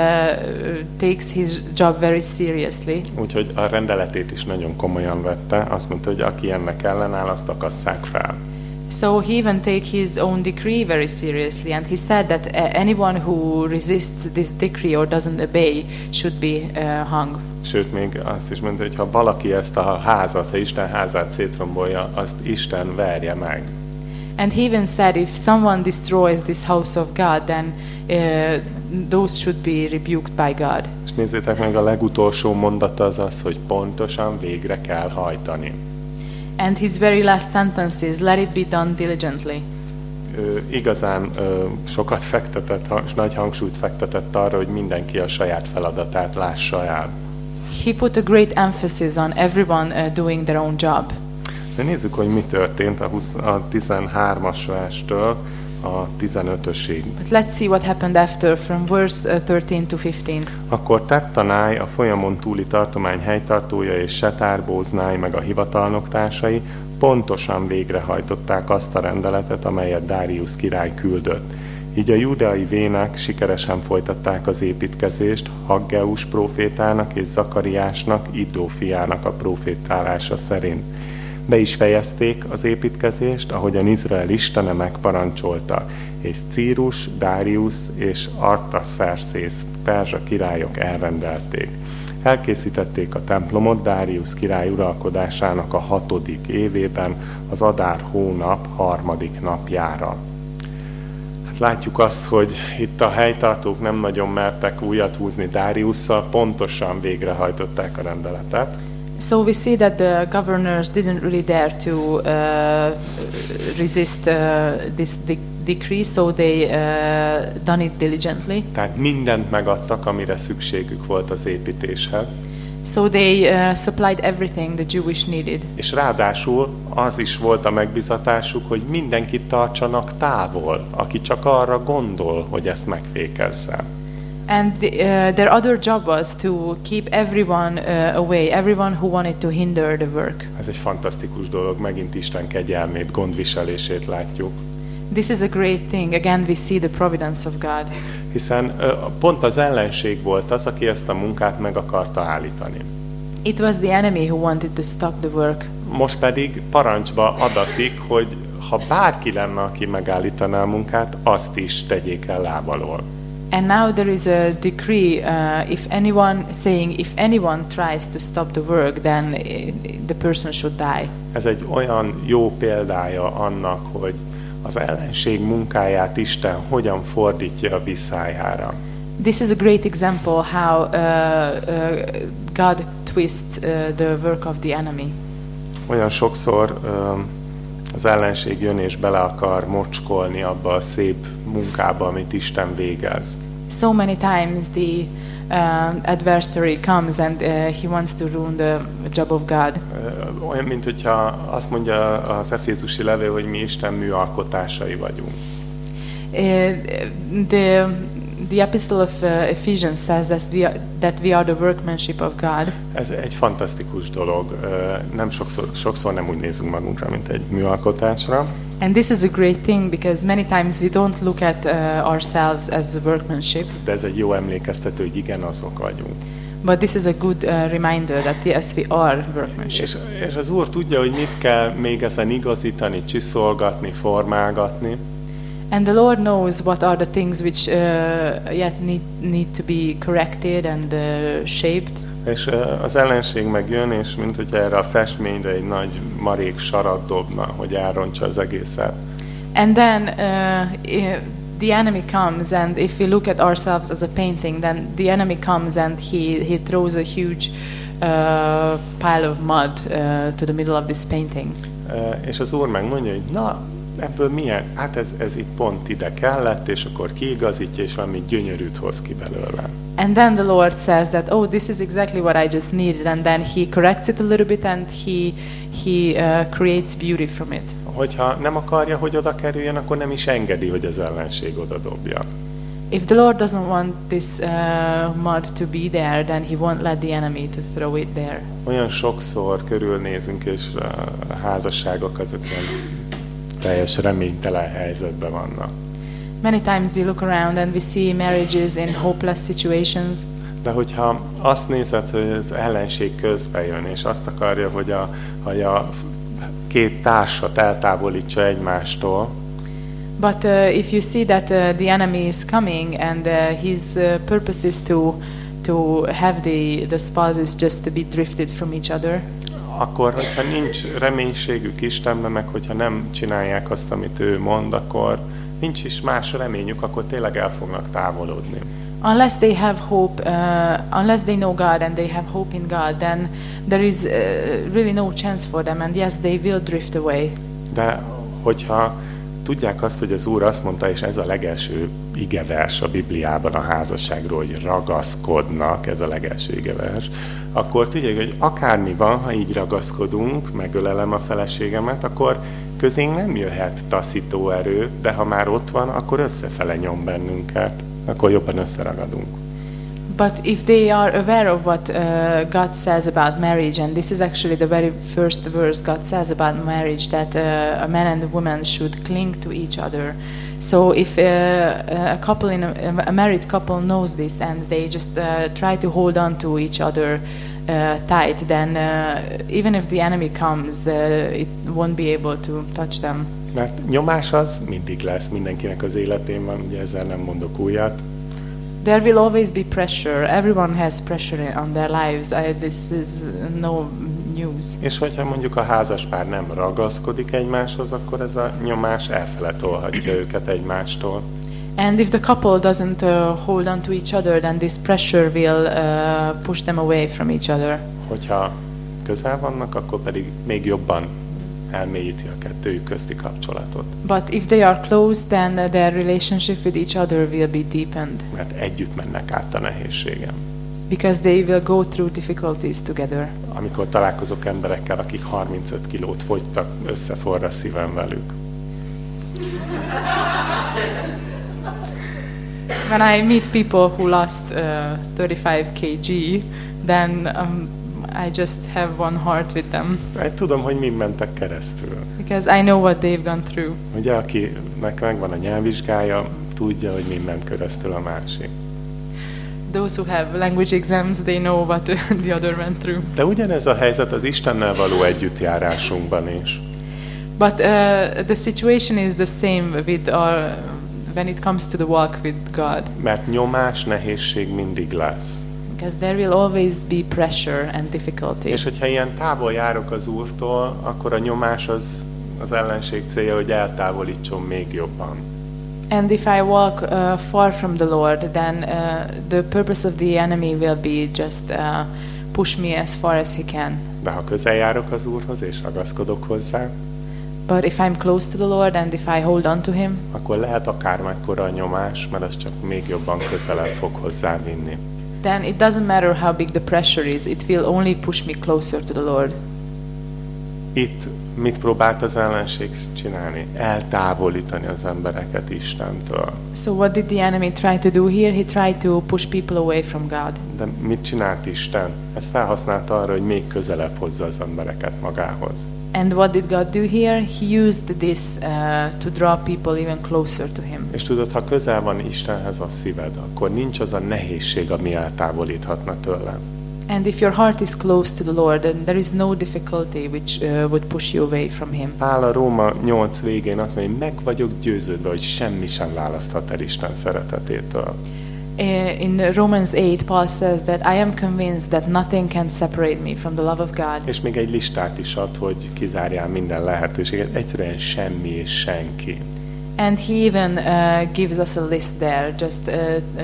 takes his job very seriously. úgyhogy a rendeletét is nagyon komolyan vette. Azt mondta, hogy aki ennek ellenáll, azt akasszák fel. So he even take his own decree very seriously, and he said that uh, anyone who resists this decree or doesn't obey should be uh, hung. Sőt, még azt is mondta, hogy ha valaki ezt a házat, ha Isten házát szétrombolja, azt Isten verje meg. And he even said, if someone destroys this house of God, then uh, those should be rebuked by God. És nézzétek meg, a legutolsó mondata az az, hogy pontosan végre kell hajtani. And his very last sentence is, let it be done diligently. Ő igazán ö, sokat fektetett, és nagy hangsúlyt fektetett arra, hogy mindenki a saját feladatát lássa el. He put a great emphasis on everyone uh, doing their own job. De nézzük, hogy mi történt a, 20, a 13-as verstől a 15-ösig. But let's see what happened after from verse uh, 13 to 15. Akkor Tettanáj, a folyamon túli tartomány helytartója és Setárbóznáj meg a hivatalnok társai pontosan végrehajtották azt a rendeletet, amelyet Dárius király küldött. Így a judeai vének sikeresen folytatták az építkezést Haggeus profétának és Zakariásnak, Iddó fiának a profétálása szerint. Be is fejezték az építkezést, ahogyan Izrael istene megparancsolta, és Círus, Dárius és Artaszerszész perzsa királyok elrendelték. Elkészítették a templomot Dárius király uralkodásának a hatodik évében, az Adár hónap harmadik napjára. Hát látjuk azt, hogy itt a helytartók nem nagyon mertek újat húzni Dáriusszal, pontosan végrehajtották a rendeletet. So we see that the governors didn't really dare to uh, resist uh, this de- decree, so they uh, done it diligently. Tehát mindent megadtak, amire szükségük volt az építéshez. So they uh, supplied everything the Jewish needed. És ráadásul az is volt a megbizatásuk, hogy mindenkit tartsanak távol, aki csak arra gondol, hogy ezt megfékezze. And the, uh, their other job was to keep everyone uh, away, everyone who wanted to hinder the work. Ez egy fantasztikus dolog, megint Isten kegyelmét, gondviselését látjuk. This is a great thing. Again, we see the providence of God. Hiszen ö, pont az ellenség volt az, aki ezt a munkát meg akarta állítani. It was the enemy who wanted to stop the work. most pedig parancsba adatik, hogy ha bárki lenne, aki megállítaná a munkát, azt is tegyék el lábalól. And now there is a decree uh, if anyone saying if anyone tries to stop the work, then uh, the person should die. Ez egy olyan jó példája annak, hogy az ellenség munkáját Isten hogyan fordítja a visszájára. This is a great example how uh, uh, God twists uh, the work of the enemy. Olyan sokszor um, az ellenség jön és bele akar mocskolni abba a szép munkába, amit Isten végez. So many times the uh, adversary comes and uh, he wants to ruin the job of God. Olyan, mint hogyha azt mondja az Efézusi levél, hogy mi Isten műalkotásai vagyunk. Uh, the the epistle of uh, Ephesians says that we are, that we are the workmanship of God. Ez egy fantasztikus dolog. Nem sokszor, sokszor nem úgy nézünk magunkra, mint egy műalkotásra. And this is a great thing because many times we don't look at uh, ourselves as a workmanship, De ez egy jó emlékeztető, hogy igen, azok vagyunk. but this is a good uh, reminder that yes, we are workmanship. És, és az Úr tudja, hogy mit kell még ezen igazítani, csiszolgatni, formálgatni. And the Lord knows what are the things which uh, yet need, need to be corrected and uh, shaped. És ö, az ellenség megjön, és mint hogy erre a festményre egy nagy marék sarat dobna, hogy elrontsa az egészet. And then uh, the enemy comes, and if we look at ourselves as a painting, then the enemy comes and he, he throws a huge uh, pile of mud uh, to the middle of this painting. Ö, És az Úr megmondja, hogy na, ebből milyen? Hát ez, ez itt pont ide kellett, és akkor kiigazítja, és valami gyönyörűt hoz ki belőle. And then the Lord says that, oh, this is exactly what I just needed, and then He corrects it a little bit, and He He uh, creates beauty from it. Hogyha nem akarja, hogy oda kerüljön, akkor nem is engedi, hogy az ellenség oda dobja. If the Lord doesn't want this uh, mud to be there, then He won't let the enemy to throw it there. Olyan sokszor körülnézünk, és uh, házasságok azok ilyen teljes reménytelen helyzetben vannak. Many times we look around and we see marriages in hopeless situations. De hogyha azt nézed, hogy az ellenség közbe jön, és azt akarja, hogy a, hogy a két társat eltávolítsa egymástól, But uh, if you see that uh, the enemy is coming and uh, his uh, purpose is to to have the the spouses just to be drifted from each other, akkor, hogyha nincs reménységük Istenben, meg hogyha nem csinálják azt, amit ő mond, akkor nincs is más reményük, akkor tényleg el fognak távolodni. unless they have hope, uh, unless they know God and they have hope in God, then there is uh, really no chance for them. And yes, they will drift away. De hogyha tudják azt, hogy az Úr azt mondta, és ez a legelső igevers a Bibliában a házasságról, hogy ragaszkodnak, ez a legelső igevers, akkor tudják, hogy akármi van, ha így ragaszkodunk, megölelem a feleségemet, akkor közénk nem jöhet taszító erő, de ha már ott van, akkor összefele nyom bennünket, akkor jobban összeragadunk. But if they are aware of what uh, God says about marriage, and this is actually the very first verse God says about marriage, that uh, a man and a woman should cling to each other. So if uh, a couple in a, a married couple knows this and they just uh, try to hold on to each other uh, tight, then uh, even if the enemy comes, it won't be able to touch them. Mert nyomás az mindig lesz mindenkinek az életén van, ugye ezzel nem mondok újat, There will always be pressure. Everyone has pressure on their lives. I, this is no news. És hogyha mondjuk a házaspár nem ragaszkodik egymáshoz, akkor ez a nyomás elfeletolhatja őket egymástól. And if the couple doesn't uh, hold on to each other, then this pressure will uh, push them away from each other. Hogyha közel vannak, akkor pedig még jobban elmélyíti a kettőjük közti kapcsolatot. But if they are close, then uh, their relationship with each other will be deepened Mert együtt mennek át a nehézségem. because they will go through difficulties together. Amikor találkozok emberekkel, akik 35 kilót fogytak, összeforra a szívem velük. When I meet people who lost uh, 35 kg, then um, I just have one heart with them Mert tudom, hogy mind mentek keresztül. because I know what they've gone through. Ugye, akinek megvan a nyelvvizsgája, tudja, hogy mind ment keresztül a másik. Those who have language exams, they know what the other went through. De ugyanez a helyzet az Istennel való együttjárásunkban is. But uh, the situation is the same with our when it comes to the walk with God, Mert nyomás, nehézség mindig lesz. Because there will always be pressure and difficulty. És hogyha ilyen távol járok az Úrtól, akkor a nyomás az az ellenség célja, hogy eltávolítson még jobban. And if I walk uh, far from the Lord, then uh, the purpose of the enemy will be just uh, push me as far as he can. De ha közel járok az Úrhoz és ragaszkodok hozzá, But if I'm close to the Lord and if I hold on to Him, akkor lehet akármekkora a nyomás, mert az csak még jobban közelebb fog hozzá vinni. Then it doesn't matter how big the pressure is, it will only push me closer to the Lord. Itt mit próbált az ellenség csinálni? Eltávolítani az embereket Istentől. So, what did the enemy try to do here? He tried to push people away from God. De mit csinált Isten? Ezt felhasználta arra, hogy még közelebb hozza az embereket magához. And what did God do here? He used this uh, to draw people even closer to Him. És tudod, ha közel van Istenhez a szíved, akkor nincs az a nehézség, ami eltávolíthatna tőle. And if your heart is close to the Lord, then there is no difficulty which uh, would push you away from Him. Pál a Róma 8 végén azt mondja, hogy meg vagyok győződve, hogy semmi sem választhat el Isten szeretetétől. Uh, In Romans 8, Paul says that I am convinced that nothing can separate me from the love of God. És még egy listát is ad, hogy kizárjál minden lehetőséget. Egyszerűen semmi és senki. And he even uh, gives us a list there just uh,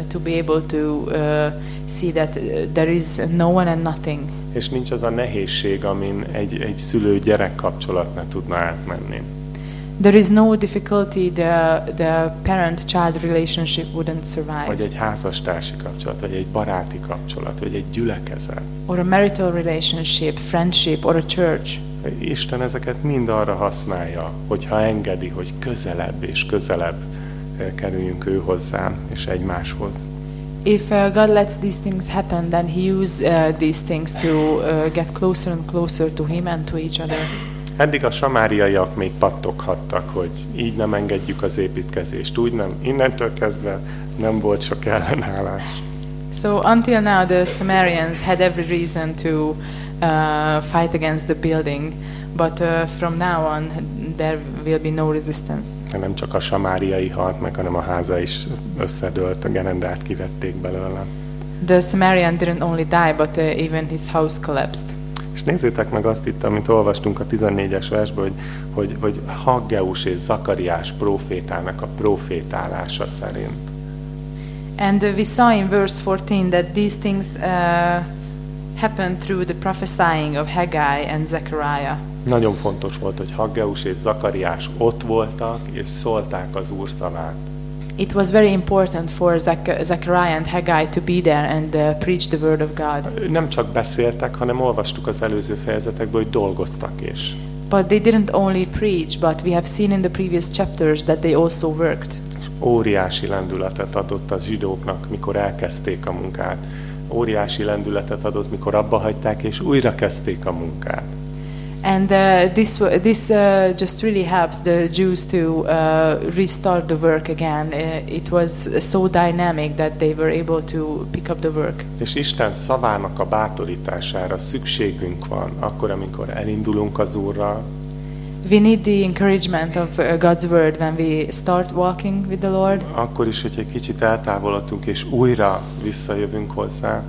to be able to uh, see that uh, there is no one and nothing. És nincs az a nehézség, amin egy, egy szülő-gyerek kapcsolat ne tudna átmenni. There is no difficulty the, the parent-child relationship wouldn't Vagy survive. egy házastársi kapcsolat, vagy egy baráti kapcsolat, vagy egy gyülekezet. Or a marital relationship, friendship, or a church. Isten ezeket mind arra használja, hogyha engedi, hogy közelebb és közelebb eh, kerüljünk ő hozzá és egymáshoz. If uh, God lets these things happen, then He used uh, these things to uh, get closer and closer to Him and to each other. Eddig a samáriaiak még pattoghattak, hogy így nem engedjük az építkezést, úgy nem. Innentől kezdve nem volt sok ellenállás. So until now, the Samaritans had every reason to uh, fight against the building, but uh, from now on, there will be no resistance. Nem csak a samáriai halt meg, hanem a háza is összedőlt, a gerendát kivették belőle. The Samaritan didn't only die, but uh, even his house collapsed. És nézzétek meg azt itt, amit olvastunk a 14-es versben, hogy, hogy, hogy Haggeus és Zakariás profétának a profétálása szerint. And uh, we saw in verse 14 that these things uh, happened through the prophesying of Haggai and Zechariah. Nagyon fontos volt, hogy Haggeus és Zakariás ott voltak, és szólták az Úr szavát. It was very important for Zech- Zechariah and Haggai to be there and uh, preach the word of God. Nem csak beszéltek, hanem olvastuk az előző fejezetekből, hogy dolgoztak is. But they didn't only preach, but we have seen in the previous chapters that they also worked. Óriási lendületet adott a zsidóknak, mikor elkezdték a munkát. Óriási lendületet adott, mikor abba hagyták, és újra kezdték a munkát. And uh, this this uh, just really helped the Jews to uh, restart the work again. Uh, it was so dynamic that they were able to pick up the work. És Isten szavának a bátorítására szükségünk van, akkor, amikor elindulunk az Úrral, We need the encouragement of uh, God's word when we start walking with the Lord, akkor is, hogy egy kicsit eltávolodtunk, és újra visszajövünk hozzá,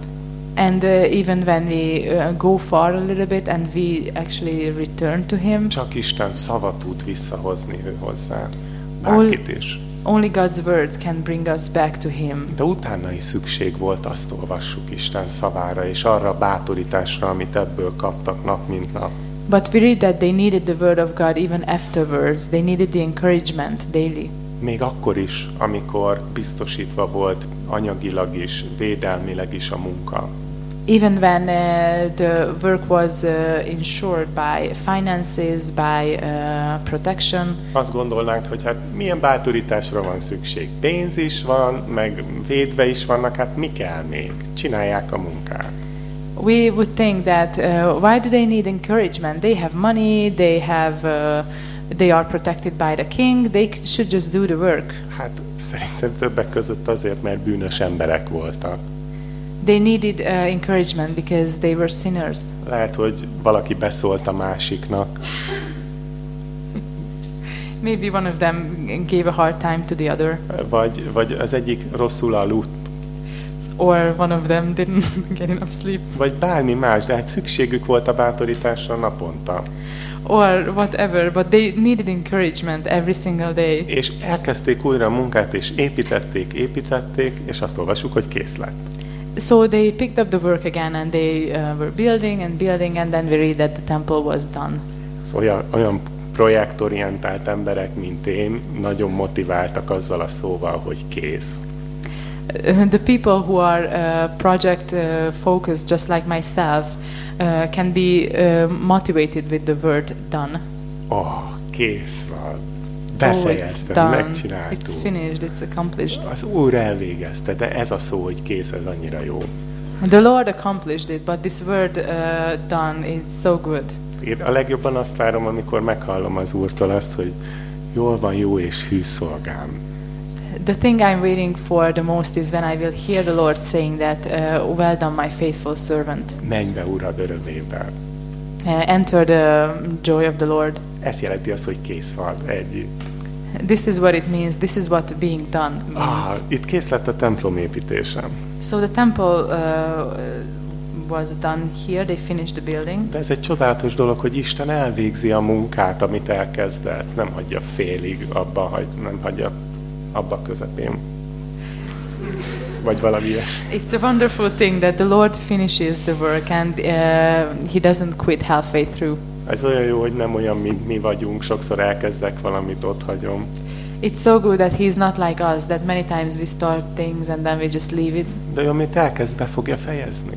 and uh, even when we uh, go far a little bit and we actually return to Him. csak Isten szava tud visszahozni ő hozzá. Bárkit is. Only God's word can bring us back to Him. De utána is szükség volt, azt olvassuk Isten szavára, és arra a bátorításra, amit ebből kaptak nap mint nap. But we read that they needed the word of God even afterwards. They needed the encouragement daily. Még akkor is, amikor biztosítva volt anyagilag is, védelmileg is a munka. Even when uh, the work was uh, insured by finances, by uh, protection, Azt gondolnánk, hogy hát milyen bátorításra van szükség. Pénz is van, meg védve is vannak, hát mi kell még? Csinálják a munkát. We would think that uh, why do they need encouragement? They have money, they have, uh, they are protected by the king. They should just do the work. Hát szerintem többek között azért, mert bűnös emberek voltak. They needed uh, encouragement because they were sinners. Lehet, hogy valaki beszólt a másiknak, Maybe one of them gave a hard time to the other, vagy, vagy az egyik rosszul aludt, or one of them didn't get enough sleep, vagy bármi más, de hát szükségük volt a bátorításra naponta. or whatever. But they needed encouragement every single day. És elkezdték újra a munkát, és építették, építették, és azt olvasjuk, hogy kész lett. So they picked up the work again, and they uh, were building and building, and then we read that the temple was done. Szóval olyan, olyan projektorientált emberek, mint én, nagyon motiváltak azzal a szóval, hogy kész. The people who are uh, project uh, focused, just like myself, uh, can be uh, motivated with the word done. Oh, kész van. Oh, it's Befejeztem, megcsináltuk. It's finished. It's accomplished. Az Úr elvégezte, de ez a szó, hogy kész, ez annyira jó. The Lord accomplished it, but this word uh, done is so good. Én a legjobban azt várom, amikor meghallom az Úrtól azt, hogy jól van, jó és hű szolgám. The thing I'm waiting for the most is when I will hear the Lord saying that, uh, "Well done, my faithful servant. Menj be, Urad, örömébe. Uh, enter the joy of the Lord." Ez jelenti azt, hogy kész van. Egy. This is what it means. This is what being done means. Ah, itt kész lett a templom építésem. So the temple uh, was done here. They finished the building. De ez egy csodálatos dolog, hogy Isten elvégzi a munkát, amit elkezdett. Nem hagyja félig, abba, hagy, nem hagyja abba közepén. Vagy valami ilyesmi. It's a wonderful thing that the Lord finishes the work and uh, He doesn't quit halfway through. Ez olyan jó, hogy nem olyan, mint mi vagyunk. Sokszor elkezdek valamit, ott hagyom. It's so good that He's not like us, that many times we start things and then we just leave it. De ő, amit elkezd, be fogja fejezni.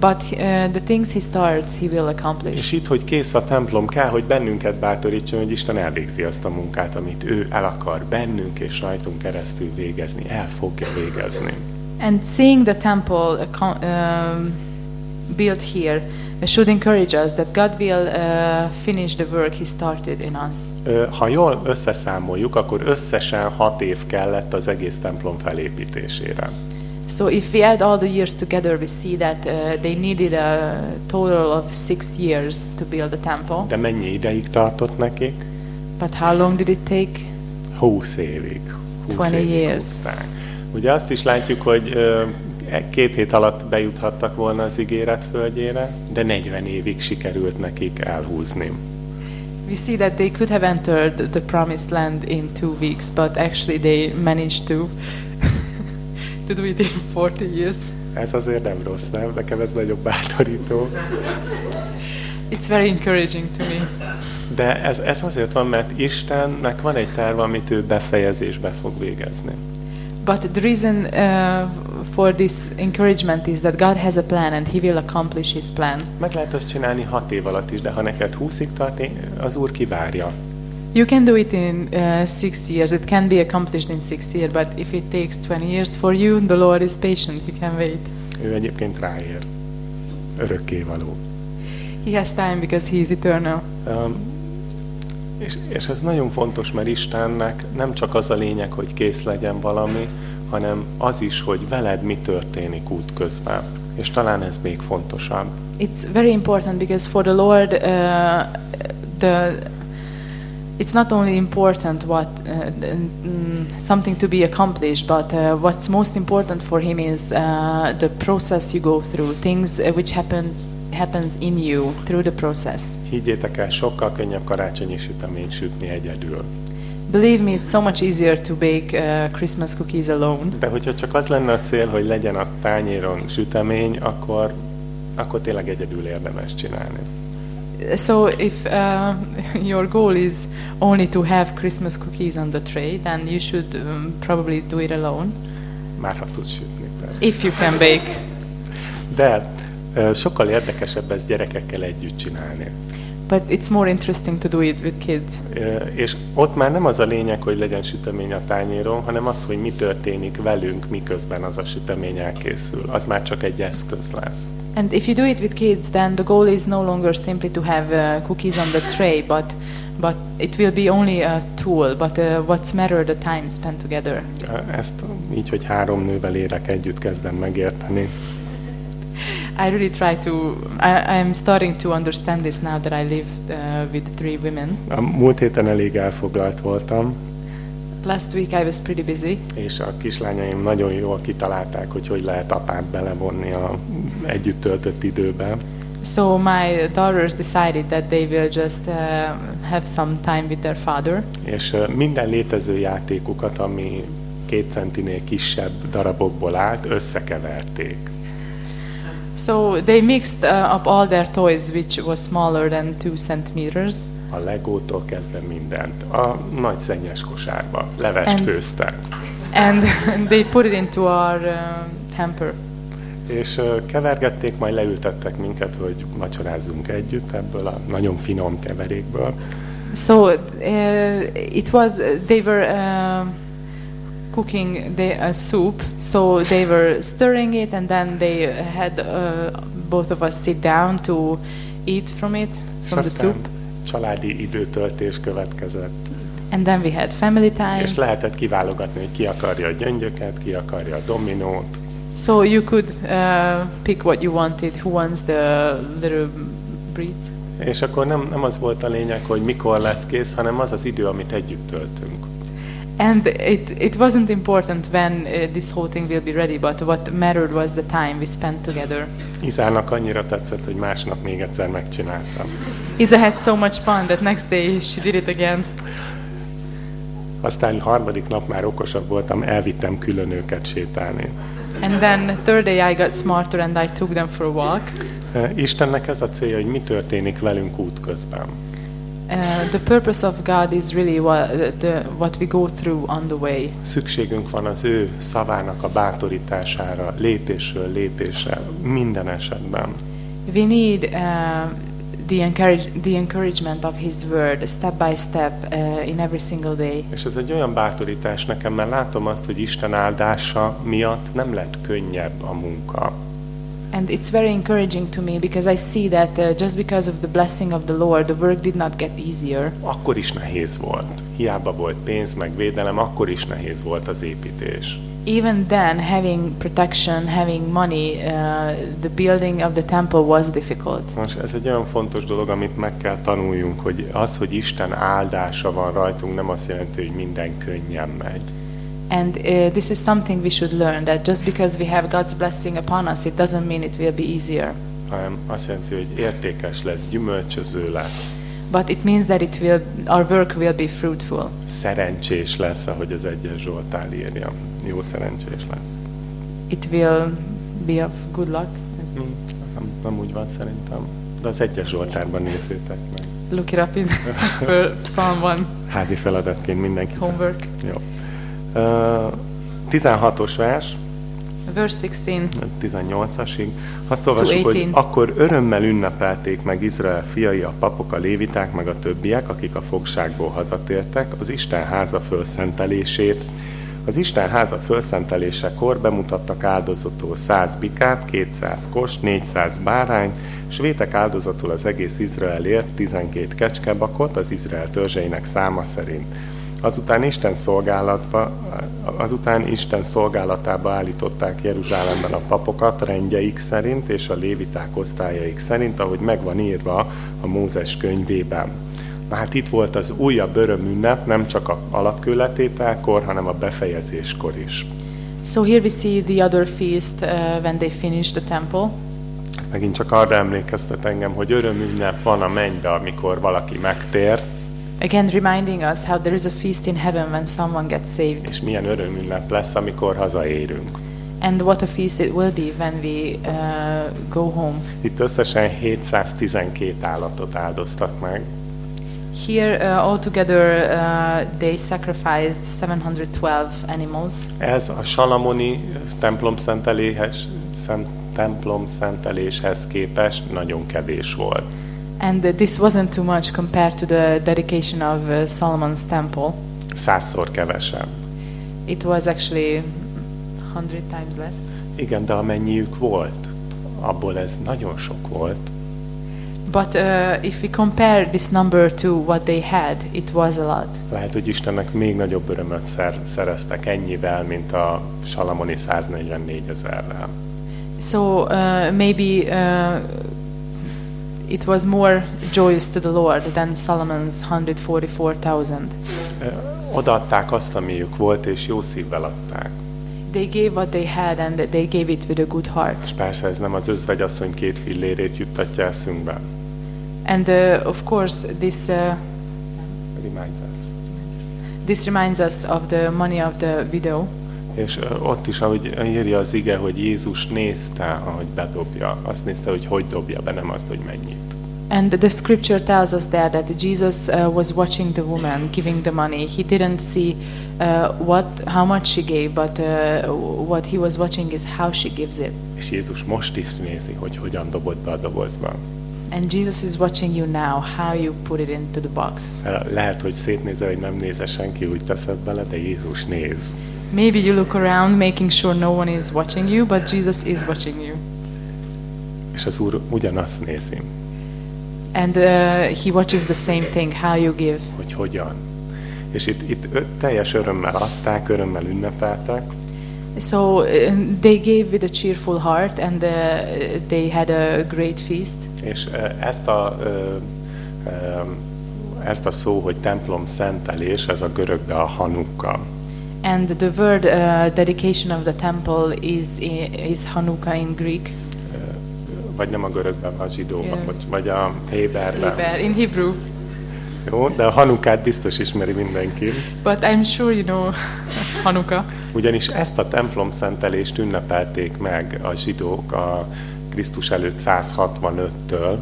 But uh, the things He starts, He will accomplish. És itt, hogy kész a templom, kell, hogy bennünket bátorítson, hogy Isten elvégzi azt a munkát, amit ő el akar bennünk és rajtunk keresztül végezni. El fogja végezni. And seeing the temple uh, um, built here should encourage us that God will uh, finish the work He started in us. Ha jól összeszámoljuk, akkor összesen hat év kellett az egész templom felépítésére. So if we add all the years together, we see that uh, they needed a total of six years to build the temple. De mennyi ideig tartott nekik? But how long did it take? 20 évig. 20 20 évig years. húzták. Ugye azt is látjuk, hogy e- két hét alatt bejuthattak volna az ígéret földjére, de 40 évig sikerült nekik elhúzni. We see that they could have entered the promised land in two weeks, but actually they managed to to do it in 40 years. Ez azért nem rossz, nem? Nekem ez nagyobb bátorító. It's very encouraging to me. De ez, ez azért van, mert Istennek van egy terve, amit ő befejezésbe fog végezni. But the reason uh, for this encouragement is that God has a plan and He will accomplish His plan. Meg lehet azt csinálni hat év alatt is, de ha neked húszig tart, az Úr kivárja. You can do it in uh, six years. It can be accomplished in six years, but if it takes 20 years for you, the Lord is patient. He can wait. Ő egyébként ráér. Örökkévaló. He has time because He is eternal. Um, és, és ez nagyon fontos, mert Istennek nem csak az a lényeg, hogy kész legyen valami, hanem az is, hogy veled mi történik út közben. És talán ez még fontosabb. It's very important because for the Lord, uh, the it's not only important what uh, mm, something to be accomplished, but uh, what's most important for Him is uh, the process you go through, things uh, which happen happens in you through the process. Higgyétek el, sokkal könnyebb karácsonyi süteményt sütni egyedül. Believe me, it's so much easier to bake uh, Christmas cookies alone. De hogyha csak az lenne a cél, hogy legyen a tányéron sütemény, akkor, akkor tényleg egyedül érdemes csinálni. So if uh, your goal is only to have Christmas cookies on the tray, then you should um, probably do it alone. Már ha tudsz sütni. persze. If you can bake. De ö, sokkal érdekesebb ezt gyerekekkel együtt csinálni. But it's more interesting to do it with kids. És ott már nem az a lényeg, hogy legyen sütemény a tányéron, hanem az, hogy mi történik velünk, miközben az a sütemény elkészül. Az már csak egy eszköz lesz. And if you do it with kids, then the goal is no longer simply to have uh, cookies on the tray, but but it will be only a tool. But uh, what's matter the time spent together. Ezt így, hogy három nővel érek együtt kezdem megérteni. I really try to. I, I'm starting to understand this now that I live uh, with three women. A múlt héten elég elfoglalt voltam, Last week I was pretty busy, és a kislányaim nagyon jól kitalálták, hogy hogy lehet apát belevonni a együtt töltött időbe. so my daughters decided that they will just uh, have some time with their father. És ö, minden létező játékukat, ami két centinél kisebb darabokból állt, összekeverték. So they mixed uh, up all their toys, which was smaller than two centimeters, A legótól kezdve mindent. A nagy szennyes kosárba. Levest And- főztek. and they put it into our uh, hamper. És ö, kevergették, majd leültettek minket, hogy vacsorázzunk együtt ebből a nagyon finom keverékből. So uh, it was. They were uh, cooking the uh, soup. So they were stirring it, and then they had uh, both of us sit down to eat from it, from the soup. családi időtöltés következett. And then we had family time. És lehetett kiválogatni, hogy ki akarja a gyöngyöket, ki akarja a dominót. So you could uh, pick what you wanted. Who wants the little breeds? És akkor nem, nem az volt a lényeg, hogy mikor lesz kész, hanem az az idő, amit együtt töltünk. And it, it wasn't important when uh, this whole thing will be ready, but what mattered was the time we spent together. Izának annyira tetszett, hogy másnap még egyszer megcsináltam. Isa had so much fun that next day she did it again. Aztán harmadik nap már okosabb voltam, elvittem külön őket sétálni. And then third day I got smarter and I took them for a walk. Eh, Istennek ez a célja, hogy mi történik velünk útközben. Uh, the purpose of God is really what, the, what we go through on the way. Szükségünk van az ő szavának a bátorítására, lépésről lépésre, minden esetben. We need uh, the, encourage, the encouragement of His Word step by step uh, in every single day. És ez egy olyan bátorítás nekem, mert látom azt, hogy Isten áldása miatt nem lett könnyebb a munka. And it's very encouraging to me because I see that uh, just because of the blessing of the Lord, the work did not get easier. Akkor is nehéz volt. Hiába volt pénz, meg védelem, akkor is nehéz volt az építés. Even then, having protection, having money, uh, the building of the temple was difficult. Most ez egy olyan fontos dolog, amit meg kell tanuljunk, hogy az, hogy Isten áldása van rajtunk, nem azt jelenti, hogy minden könnyen megy. And uh, this is something we should learn that just because we have God's blessing upon us, it doesn't mean it will be easier. hanem azt jelenti, hogy értékes lesz, gyümölcsöző lesz, But it means that it will, our work will be fruitful. szerencsés lesz, ahogy az egyes Zsoltál írja. Jó szerencsés lesz. It will be of good luck. Hm, Nem, nem úgy van szerintem. De az egyes Zsoltárban nézzétek meg. Look it up in Psalm 1 Házi feladatként mindenki. homework. Jó. Uh, 16-os vers, Verse 16. 18-asig. Azt olvasjuk, hogy 18. akkor örömmel ünnepelték meg Izrael fiai, a papok, a léviták, meg a többiek, akik a fogságból hazatértek, az Isten háza fölszentelését. Az Isten háza fölszentelésekor bemutattak áldozatul 100 bikát, 200 kos, 400 bárány, és vétek áldozatul az egész Izraelért 12 kecskebakot az Izrael törzseinek száma szerint. Azután Isten szolgálatba, azután Isten szolgálatába állították Jeruzsálemben a papokat rendjeik szerint és a léviták osztályaik szerint, ahogy megvan írva a Mózes könyvében. Na hát itt volt az újabb örömünnep, nem csak a alapkőletételkor, hanem a befejezéskor is. So here we see the other feast uh, when they finished the temple. Ez megint csak arra emlékeztet engem, hogy örömünnep van a mennybe, amikor valaki megtér, Again, reminding us how there is a feast in heaven when someone gets saved, és milyen örömünnep lesz, amikor hazaérünk. and what a feast it will be when we uh, go home. Itt összesen 712 állatot áldoztak meg, Here, uh, altogether, uh, they sacrificed 712 animals. Ez a salamoni templom szenteléhez, szent, templom szenteléshez képest nagyon kevés volt. And this wasn't too much compared to the dedication of uh, Solomon's temple. Százszor kevesebb. It was actually 100 times less. Igen, de amennyiük volt, abból ez nagyon sok volt. But uh, if we compare this number to what they had, it was a lot. Lehet, hogy Istennek még nagyobb örömöt szer, szereztek ennyivel, mint a salamoni 144 ezerrel. So uh, maybe uh, it was more joyous to the Lord than Solomon's 144,000. Odaadták azt, amiük volt, és jó szívvel adták. They gave what they had and they gave it with a good heart. És persze ez nem az özvegyasszony két fillérét juttatja eszünkbe. And uh, of course, this uh, Reminds us. this reminds us of the money of the widow. És ott is, ahogy írja az ige, hogy Jézus nézte, ahogy bedobja. Azt nézte, hogy hogy dobja be, nem azt, hogy mennyit. And the scripture tells us there that Jesus uh, was watching the woman giving the money. He didn't see uh, what, how much she gave, but uh, what he was watching is how she gives it. És Jézus most is nézi, hogy hogyan dobod be a dobozba. And Jesus is watching you now, how you put it into the box. Lehet, hogy szétnézel, hogy nem néze senki, úgy teszed bele, de Jézus néz. Maybe you look around making sure no one is watching you, but Jesus is watching you. És az Úr ugyanazt nézi, And uh, he watches the same thing, how you give. hogy hogyan. És itt, itt ö- teljes örömmel adták, örömmel ünnepeltek, So uh, they gave with a cheerful heart and uh, they had a great feast. és ö, ezt a, ö, ö, ezt a szó, hogy templom szentelés, ez a görögbe a hanukka. And the word uh, dedication of the temple is is Hanukkah in Greek. Ö, Vagy nem a görögben, a zsidóban, Yeah. vagy, vagy a héberben. Héber, in Hebrew. Jó, de a hanukát biztos ismeri mindenki. But I'm sure you know Hanukkah. Ugyanis ezt a templom szentelést ünnepelték meg a zsidók a Krisztus előtt 165-től,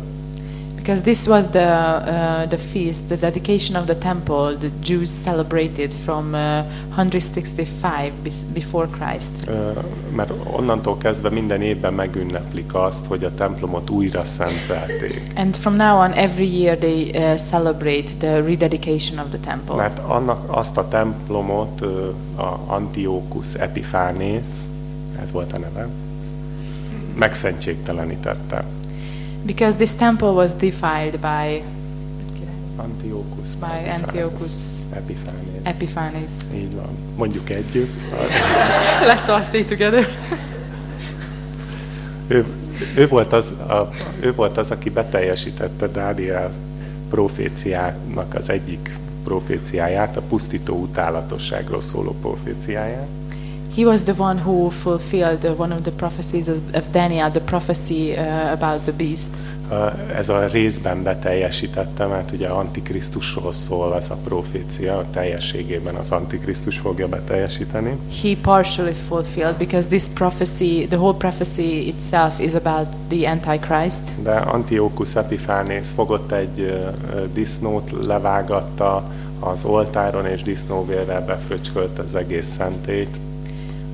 Because this was the uh, the feast, the dedication of the temple. The Jews celebrated from uh, 165 bes- before Christ, Ö, mert onnantól kezdve minden évben megünneplik azt, hogy a templomot újra szentelték. and from now on, every year they uh, celebrate the rededication of the temple. Mert annak azt a templomot ö, a Antiochus Epiphanes, ez volt a neve, megszentségtelenítette. Because this temple was defiled by Antiochus By. Antiochus Epiphanes. Epiphanes. Így van. Mondjuk együtt. Let's all stay together. Ő, ő, volt az, a, ő volt az, aki beteljesítette Dániel proféciának az egyik proféciáját, a pusztító utálatosságról szóló proféciáját. He was the one who fulfilled one of the prophecies of, Daniel, the prophecy uh, about the beast. Ez a részben beteljesítette, mert ugye Antikrisztusról szól ez a profécia, a teljességében az Antikrisztus fogja beteljesíteni. He partially fulfilled because this prophecy, the whole prophecy itself is about the Antichrist. De Antiochus Epiphanes fogott egy disznót, levágatta az oltáron, és disznóvérrel befröcskölt az egész szentét.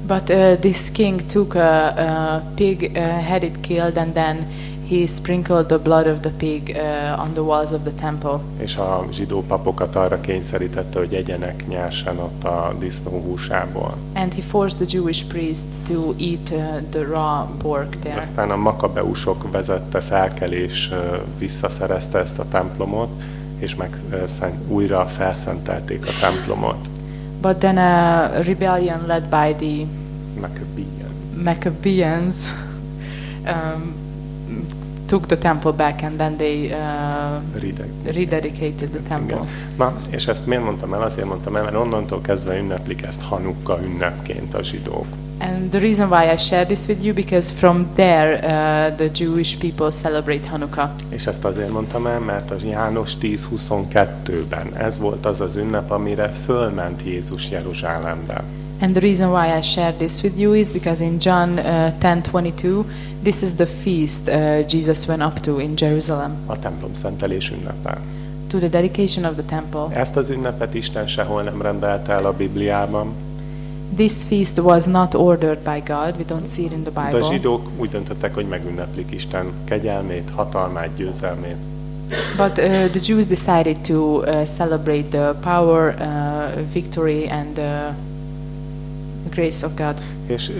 But uh, this king took a, a pig, uh, had it killed, and then he sprinkled the blood of the pig uh, on the walls of the temple. És a zsidó papokat arra kényszerítette, hogy egyenek nyersen ott a disznó húsából. And he forced the Jewish priests to eat uh, the raw pork there. Aztán a makabeusok vezette felkelés ö, visszaszerezte ezt a templomot, és meg szent- újra felszentelték a templomot. But then a rebellion led by the Maccabeans. Maccabeans um, took the temple back and then they uh, rededicated the temple. Igen. Na, és ezt miért mondtam el? Azért mondtam el, mert onnantól kezdve ünneplik ezt Hanukka ünnepként a zsidók. And the reason why I share this with you because from there uh, the Jewish people celebrate Hanukkah. És ezt azért mondtam el, mert a János 10.22-ben ez volt az az ünnep, amire fölment Jézus Jeruzsálembe. And the reason why I share this with you is because in John uh, 10:22, this is the feast uh, Jesus went up to in Jerusalem A templom szentelés ünnepe. to the dedication of the temple. Ezt az ünnepet Isten sehol nem rendelte el a Bibliában, This feast was not ordered by God. We don't see it in the de a Bible. zsidók úgy döntöttek, hogy megünneplik Isten kegyelmét, hatalmát, győzelmét. But uh, the Jews decided to uh, celebrate the power, uh, victory, and uh, grace of God. És,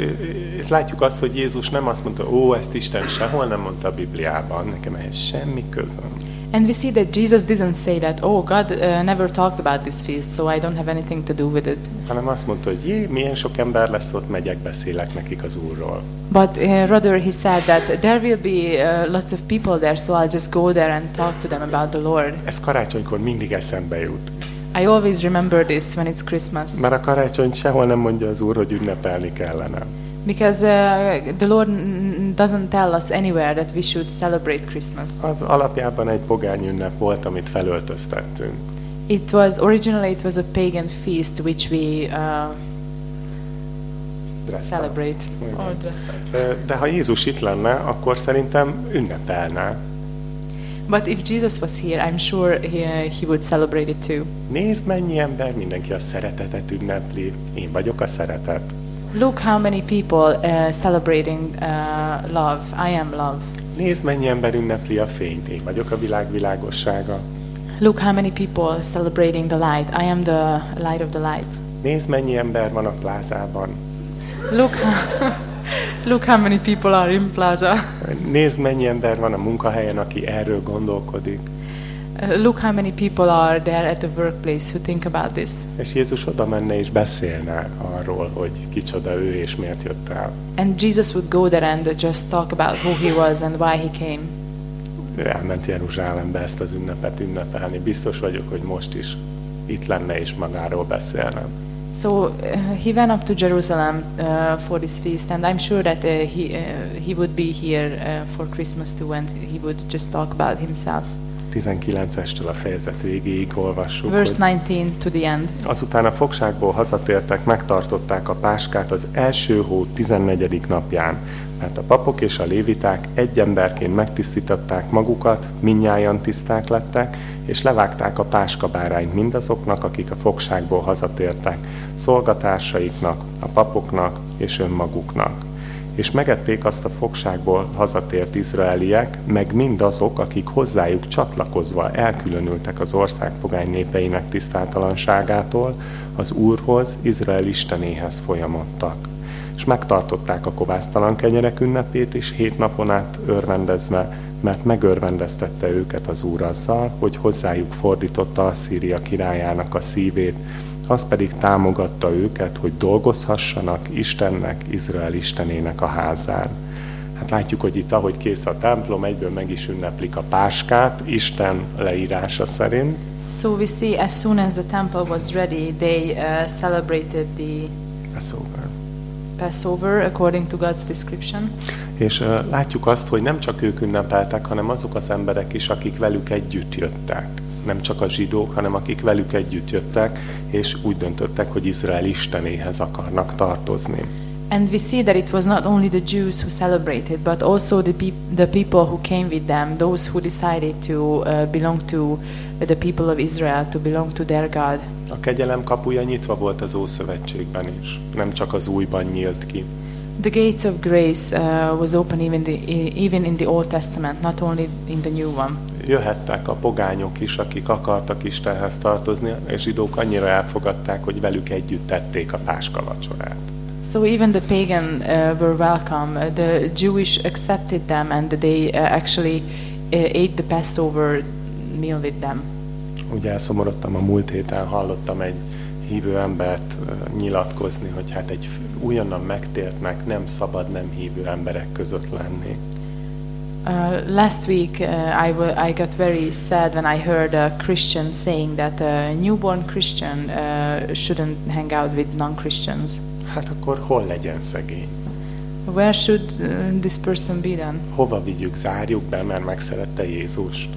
és látjuk azt, hogy Jézus nem azt mondta, ó, ezt Isten sehol nem mondta a Bibliában, nekem ehhez semmi közöm. And we see that Jesus didn't say that, oh, God uh, never talked about this feast, so I don't have anything to do with it. hanem azt mondta, hogy jé, milyen sok ember lesz ott, megyek, beszélek nekik az Úrról. But uh, rather, he said that there will be uh, lots of people there, so I'll just go there and talk to them about the Lord. Ez karácsonykor mindig eszembe jut. I always remember this when it's Christmas. Mert a karácsony sehol nem mondja az Úr, hogy ünnepelni kellene. Because uh, the Lord doesn't tell us anywhere that we should celebrate Christmas. Az alapjában egy pogány ünnep volt, amit felöltöztettünk. It was originally it was a pagan feast which we uh, Dressed up. celebrate. Igen. Or dressed up. De ha Jézus itt lenne, akkor szerintem ünnepelne. But if Jesus was here, I'm sure he, he would celebrate it too. Nézd, mennyi ember, mindenki a szeretetet ünnepli. Én vagyok a szeretet. Look how many people uh, celebrating uh, love. I am love. Nézd, mennyi ember ünnepli a fényt. Én vagyok a világ világossága. Look how many people celebrating the light. I am the light of the light. Nézd, mennyi ember van a plázában. Look how, look how many people are in plaza. Nézd, mennyi ember van a munkahelyen, aki erről gondolkodik. Uh, look how many people are there at the workplace who think about this. És Jézus oda menne és beszélne arról, hogy kicsoda ő és miért jött el. And Jesus would go there and just talk about who he was and why he came. Ő elment Jeruzsálembe ezt az ünnepet ünnepelni. Biztos vagyok, hogy most is itt lenne és magáról beszélne. So uh, he went up to Jerusalem uh, for this feast, and I'm sure that uh, he uh, he would be here uh, for Christmas too, and he would just talk about himself. 19-estől a fejezet végéig olvassuk, Verse hogy 19 to the end. azután a fogságból hazatértek, megtartották a páskát az első hó 14. napján, mert a papok és a léviták egy emberként megtisztították magukat, minnyáján tiszták lettek, és levágták a páskabárányt mindazoknak, akik a fogságból hazatértek, szolgatársaiknak, a papoknak és önmaguknak. És megették azt a fogságból hazatért izraeliek, meg mindazok, akik hozzájuk csatlakozva elkülönültek az ország pogány népeinek tisztátalanságától, az Úrhoz, Izrael Istenéhez folyamodtak. És megtartották a kovásztalan kenyerek ünnepét is hét napon át örvendezve, mert megörvendeztette őket az Úr azzal, hogy hozzájuk fordította a Szíria királyának a szívét, az pedig támogatta őket, hogy dolgozhassanak Istennek, Izrael Istenének a házán. Hát látjuk, hogy itt, ahogy kész a templom, egyből meg is ünneplik a páskát, Isten leírása szerint. So we see as soon as the temple was ready, they uh, celebrated the Passover. Passover according to God's description. És uh, látjuk azt, hogy nem csak ők ünnepeltek, hanem azok az emberek is, akik velük együtt jöttek. Nem csak a zsidók, hanem akik velük együtt jöttek, és úgy döntöttek, hogy Izrael Istenéhez akarnak tartozni. And we see that it was not only the Jews who celebrated, but also the, peop- the people who came with them, those who decided to uh, belong to the people of Israel, to belong to their God. A kegyelem kapuja nyitva volt az Ószövetségben is, nem csak az újban nyílt ki. The gates of grace uh, was open even, the, even in the Old Testament, not only in the New one. Jöhettek a pogányok is, akik akartak Istenhez tartozni, és zsidók annyira elfogadták, hogy velük együtt tették a páska vacsorát. So even the pagan uh, were welcome. Uh, the Jewish accepted them, and they uh, actually uh, ate the Passover meal with them. Ugye elszomorodtam a múlt héten, hallottam egy hívő embert ö, nyilatkozni, hogy hát egy újonnan megtértnek nem szabad nem hívő emberek között lenni. Uh, last week, uh, I, I got very sad when I heard a Christian saying that a newborn Christian uh, shouldn't hang out with non-Christians. Hát akkor hol legyen szegény? Where should uh, this person be then? Hova vigyük, zárjuk be, mert megszerette Jézust?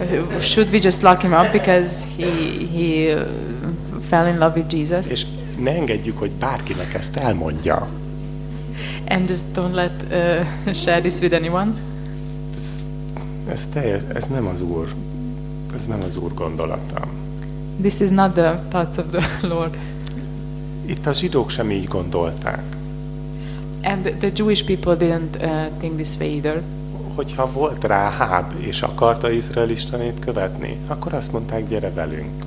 Uh, should we just lock him up because he he uh, fell in love with Jesus És ne engedjük, hogy bárkinek ezt elmondja. and just don't let uh, share this with anyone? Ez, teljes, ez nem az Úr, ez nem az Úr gondolata. This is not the thoughts of the Lord. Itt a zsidók sem így gondolták. And the, the Jewish people didn't uh, think this way either. Hogyha volt rá háb, és akarta Izrael Istenét követni, akkor azt mondták, gyere velünk.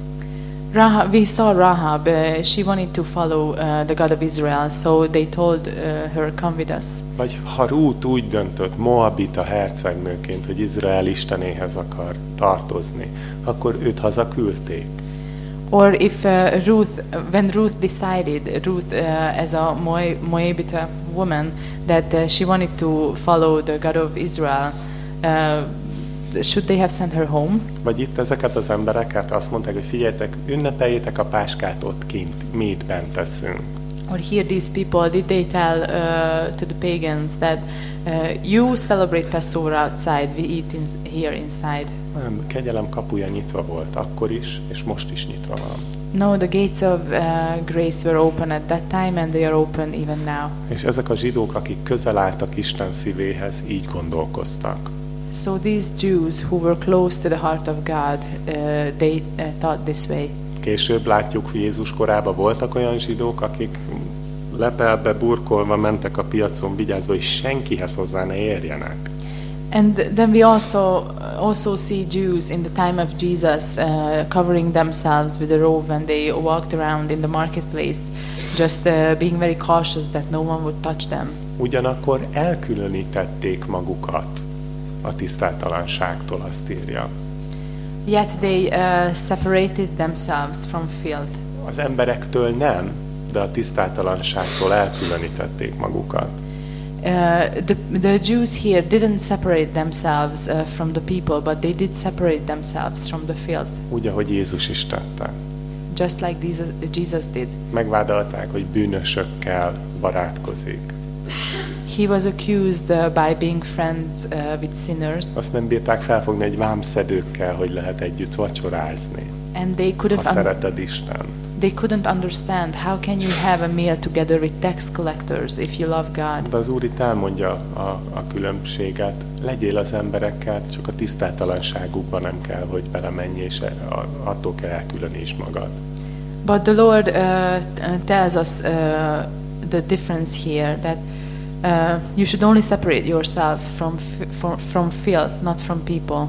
Rahab, we saw Rahab. Uh, she wanted to follow uh, the God of Israel, so they told uh, her, "Come with us." Vagy ha Rút úgy döntött Moabita hercegnőként, hogy Izrael istenéhez akar tartozni, akkor őt hazaküldték. Or if uh, Ruth, when Ruth decided, Ruth uh, as a Moab- Moabite woman, that uh, she wanted to follow the God of Israel, uh, should they have sent her home? Vagy itt ezeket az embereket azt mondták, hogy figyeljetek, ünnepeljétek a páskát ott kint, mi itt bent teszünk. Or here these people, did they tell uh, to the pagans that uh, you celebrate Passover outside, we eat in, here inside? Nem, kegyelem kapuja nyitva volt akkor is, és most is nyitva van. No, the gates of uh, grace were open at that time and they are open even now. És ezek a zsidók, akik közel álltak Isten szívéhez, így gondolkoztak. So these Jews who were close to the heart of God, uh, they uh, thought this way. Később látjuk, hogy Jézus korában voltak olyan zsidók, akik lepelbe burkolva mentek a piacon vigyázva, hogy senkihez hozzá ne érjenek. And then we also also see Jews in the time of Jesus uh, covering themselves with a robe when they walked around in the marketplace, just uh, being very cautious that no one would touch them. Ugyanakkor elkülönítették magukat a tisztátalanságtól, azt írja. Yet they uh, separated themselves from filth. Az emberektől nem, de a tisztátalanságtól elkülönítették magukat. Uh, the, the Jews here didn't separate themselves uh, from the people, but they did separate themselves from the filth, Úgy, ahogy Jézus is tette. just like Jesus, Jesus did. Megvádolták, hogy bűnösökkel barátkozik. He was accused uh, by being friends uh, with sinners, Azt nem bírták felfogni, hogy vámszedőkkel, hogy lehet együtt vacsorázni, and they couldn't ha szereted Isten. they couldn't understand how can you have a meal together with tax collectors if you love God. De az Úr itt elmondja a, a különbséget. Legyél az emberekkel, csak a tisztátalanságukba nem kell, hogy belemenj, és a- attól kell elkülönítsd magad. But the Lord uh, tells us uh, the difference here that uh, you should only separate yourself from, from from filth, not from people.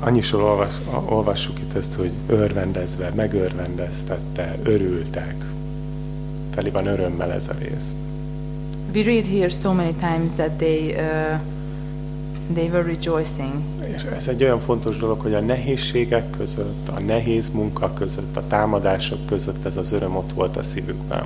Annyiszor olvas, olvassuk itt ezt, hogy örvendezve, megörvendeztette, örültek. Teli van örömmel ez a rész. We read here so many times that they uh, they were rejoicing, És ez egy olyan fontos dolog, hogy a nehézségek között, a nehéz munka között, a támadások között ez az öröm ott volt a szívükben.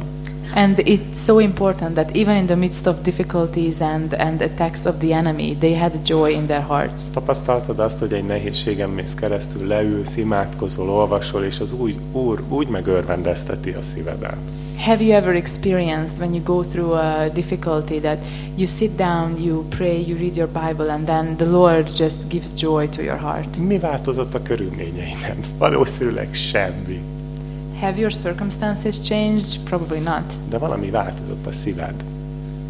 And it's so important that even in the midst of difficulties and and attacks of the enemy, they had joy in their hearts. Tapasztaltad azt, hogy egy nehézségen mész keresztül, leülsz, imádkozol, olvasol, és az új, Úr úgy megörvendezteti a szívedet. Have you ever experienced when you go through a difficulty that you sit down, you pray, you read your Bible, and then the Lord just gives joy to your heart? Mi változott a körülményeiden? Valószínűleg semmi. Have your circumstances changed? Probably not. De valami változott a szíved,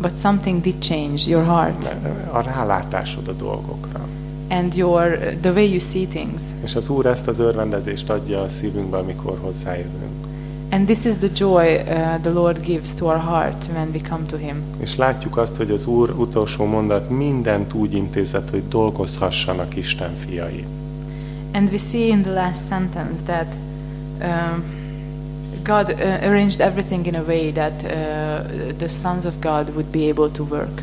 But something did change your heart a rálátásod a dolgokra. and your the way you see things. És az Úr ezt az örvendezést adja a szívünkbe, amikor hozzájövünk. And this is the joy uh, the Lord gives to our heart when we come to Him. És látjuk azt, hogy az Úr utolsó mondat mindent úgy intézett, hogy dolgozhassanak Isten fiai. And we see in the last sentence that um, God uh, arranged everything in a way that uh, the sons of God would be able to work.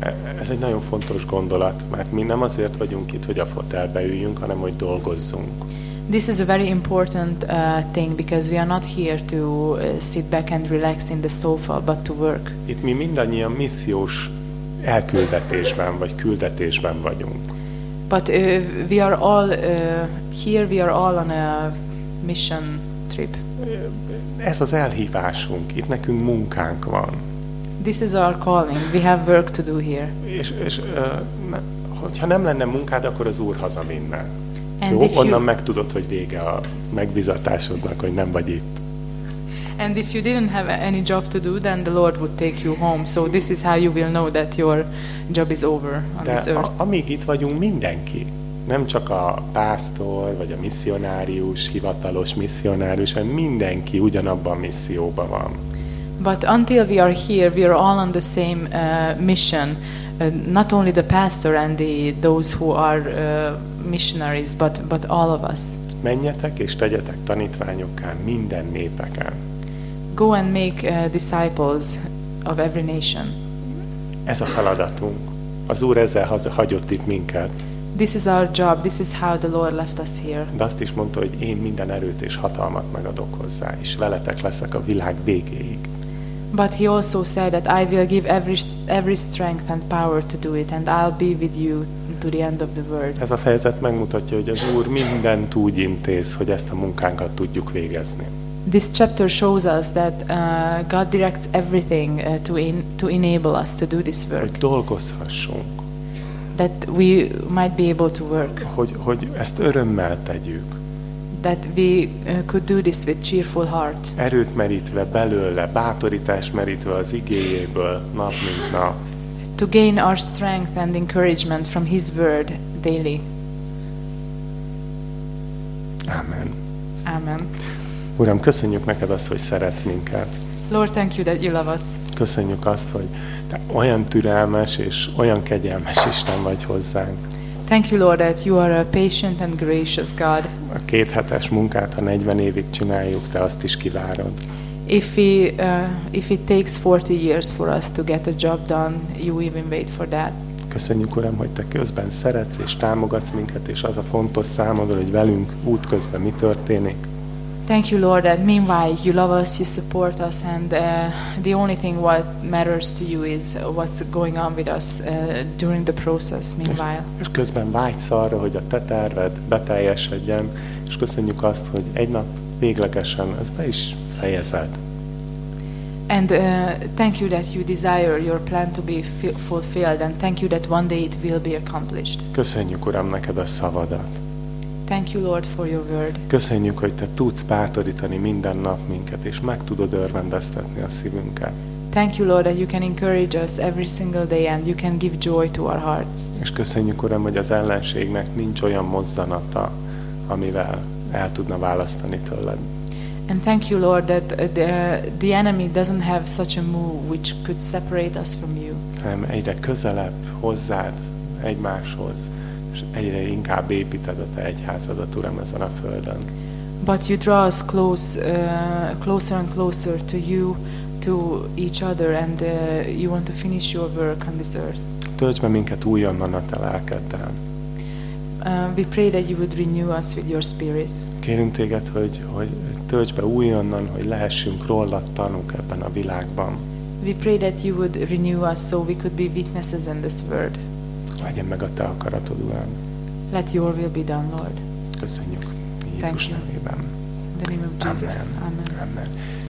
E- Ez egy nagyon fontos gondolat, mert mi nem azért vagyunk itt, hogy a fotelbe üljünk, hanem hogy dolgozzunk. This is a very important uh, thing because we are not here to uh, sit back and relax in the sofa, but to work. Itt mi mindannyian missziós elküldetésben vagy küldetésben vagyunk. But uh, we are all uh, here. We are all on a mission trip. Ez az elhívásunk, itt nekünk munkánk van. This is our calling. We have work to do here. És, és ne- hogyha nem lenne munkád, akkor az Úr hazavinne. And Jó, onnan you megtudod, hogy vége a megbizatásodnak, hogy nem vagy itt. and if you didn't have any job to do, then the Lord would take you home. So this is how you will know that your job is over on this De earth. a, amíg itt vagyunk, mindenki. Nem csak a pásztor, vagy a misszionárius, hivatalos misszionárius, hanem mindenki ugyanabban a misszióban van. But until we are here, we are all on the same uh, mission. Uh, not only the pastor and the those who are uh, missionaries, but but all of us. menjetek és tegyetek tanítványokká minden népeken. Go and make uh, disciples of every nation. Ez a feladatunk. Az Úr ezzel hagyott itt minket. This is our job. This is how the Lord left us here. De azt is mondta, hogy én minden erőt és hatalmat megadok hozzá, és veletek leszek a világ végéig. But he also said that I will give every every strength and power to do it, and I'll be with you to the end of the world. Ez a fejezet megmutatja, hogy az Úr mindent úgy intéz, hogy ezt a munkánkat tudjuk végezni. This chapter shows us that uh, God directs everything uh, to in, to enable us to do this Hogy work, dolgozhassunk, that we might be able to work, hogy, hogy ezt örömmel tegyük, that we uh, could do this with cheerful heart, erőt merítve belőle, bátorítást merítve az igéjéből nap mint nap. to gain our strength and encouragement from His word daily. Amen. Amen. Uram, köszönjük neked azt, hogy szeretsz minket. Lord, thank you that you love us. Köszönjük azt, hogy te olyan türelmes és olyan kegyelmes Isten vagy hozzánk. Thank you, Lord, that you are a patient and gracious God. A két hetes munkát, ha 40 évig csináljuk, te azt is kivárod. If we, uh, if it takes 40 years for us to get a job done, you even wait for that. Köszönjük, Uram, hogy Te közben szeretsz és támogatsz minket, és az a fontos számodra, hogy velünk útközben mi történik. Thank you, Lord, that meanwhile you love us, you support us, and uh, the only thing what matters to you is what's going on with us uh, during the process. Meanwhile, És közben vágysz arra, hogy a Te terved beteljesedjen, és köszönjük azt, hogy egy nap véglegesen ez be is fejezed. and uh, thank you that you desire your plan to be fi- fulfilled, and thank you that one day it will be accomplished. Köszönjük, Uram, neked a szavadat. Thank you, Lord, for your word. Köszönjük, hogy Te tudsz bátorítani minden nap minket, és meg tudod örvendeztetni a szívünket. Thank you, Lord, that you can encourage us every single day, and you can give joy to our hearts. És köszönjük, Uram, hogy az ellenségnek nincs olyan mozzanata, amivel el tudna választani tőled. And thank you, Lord, that uh, the, the enemy doesn't have such a move which could separate us from you. hanem egyre közelebb hozzád, egymáshoz, és egyre inkább építed a te egyházadat, Uram, ezen a földön. But you draw us close, uh, closer and closer to you, to each other, and uh, you want to finish your work on this earth. Tölts be minket újonnan a te lelkeddel. Uh, we pray that you would renew us with your spirit. Kérünk téged, hogy, hogy tölts be újonnan, hogy lehessünk rólad tanúk ebben a világban. We pray that you would renew us so we could be witnesses in this world. Legyen meg a te akaratod, Uram. Let your will be done, Lord. Köszönjük Jézus nevében. In the name of Jesus. Amen. Amen. Amen.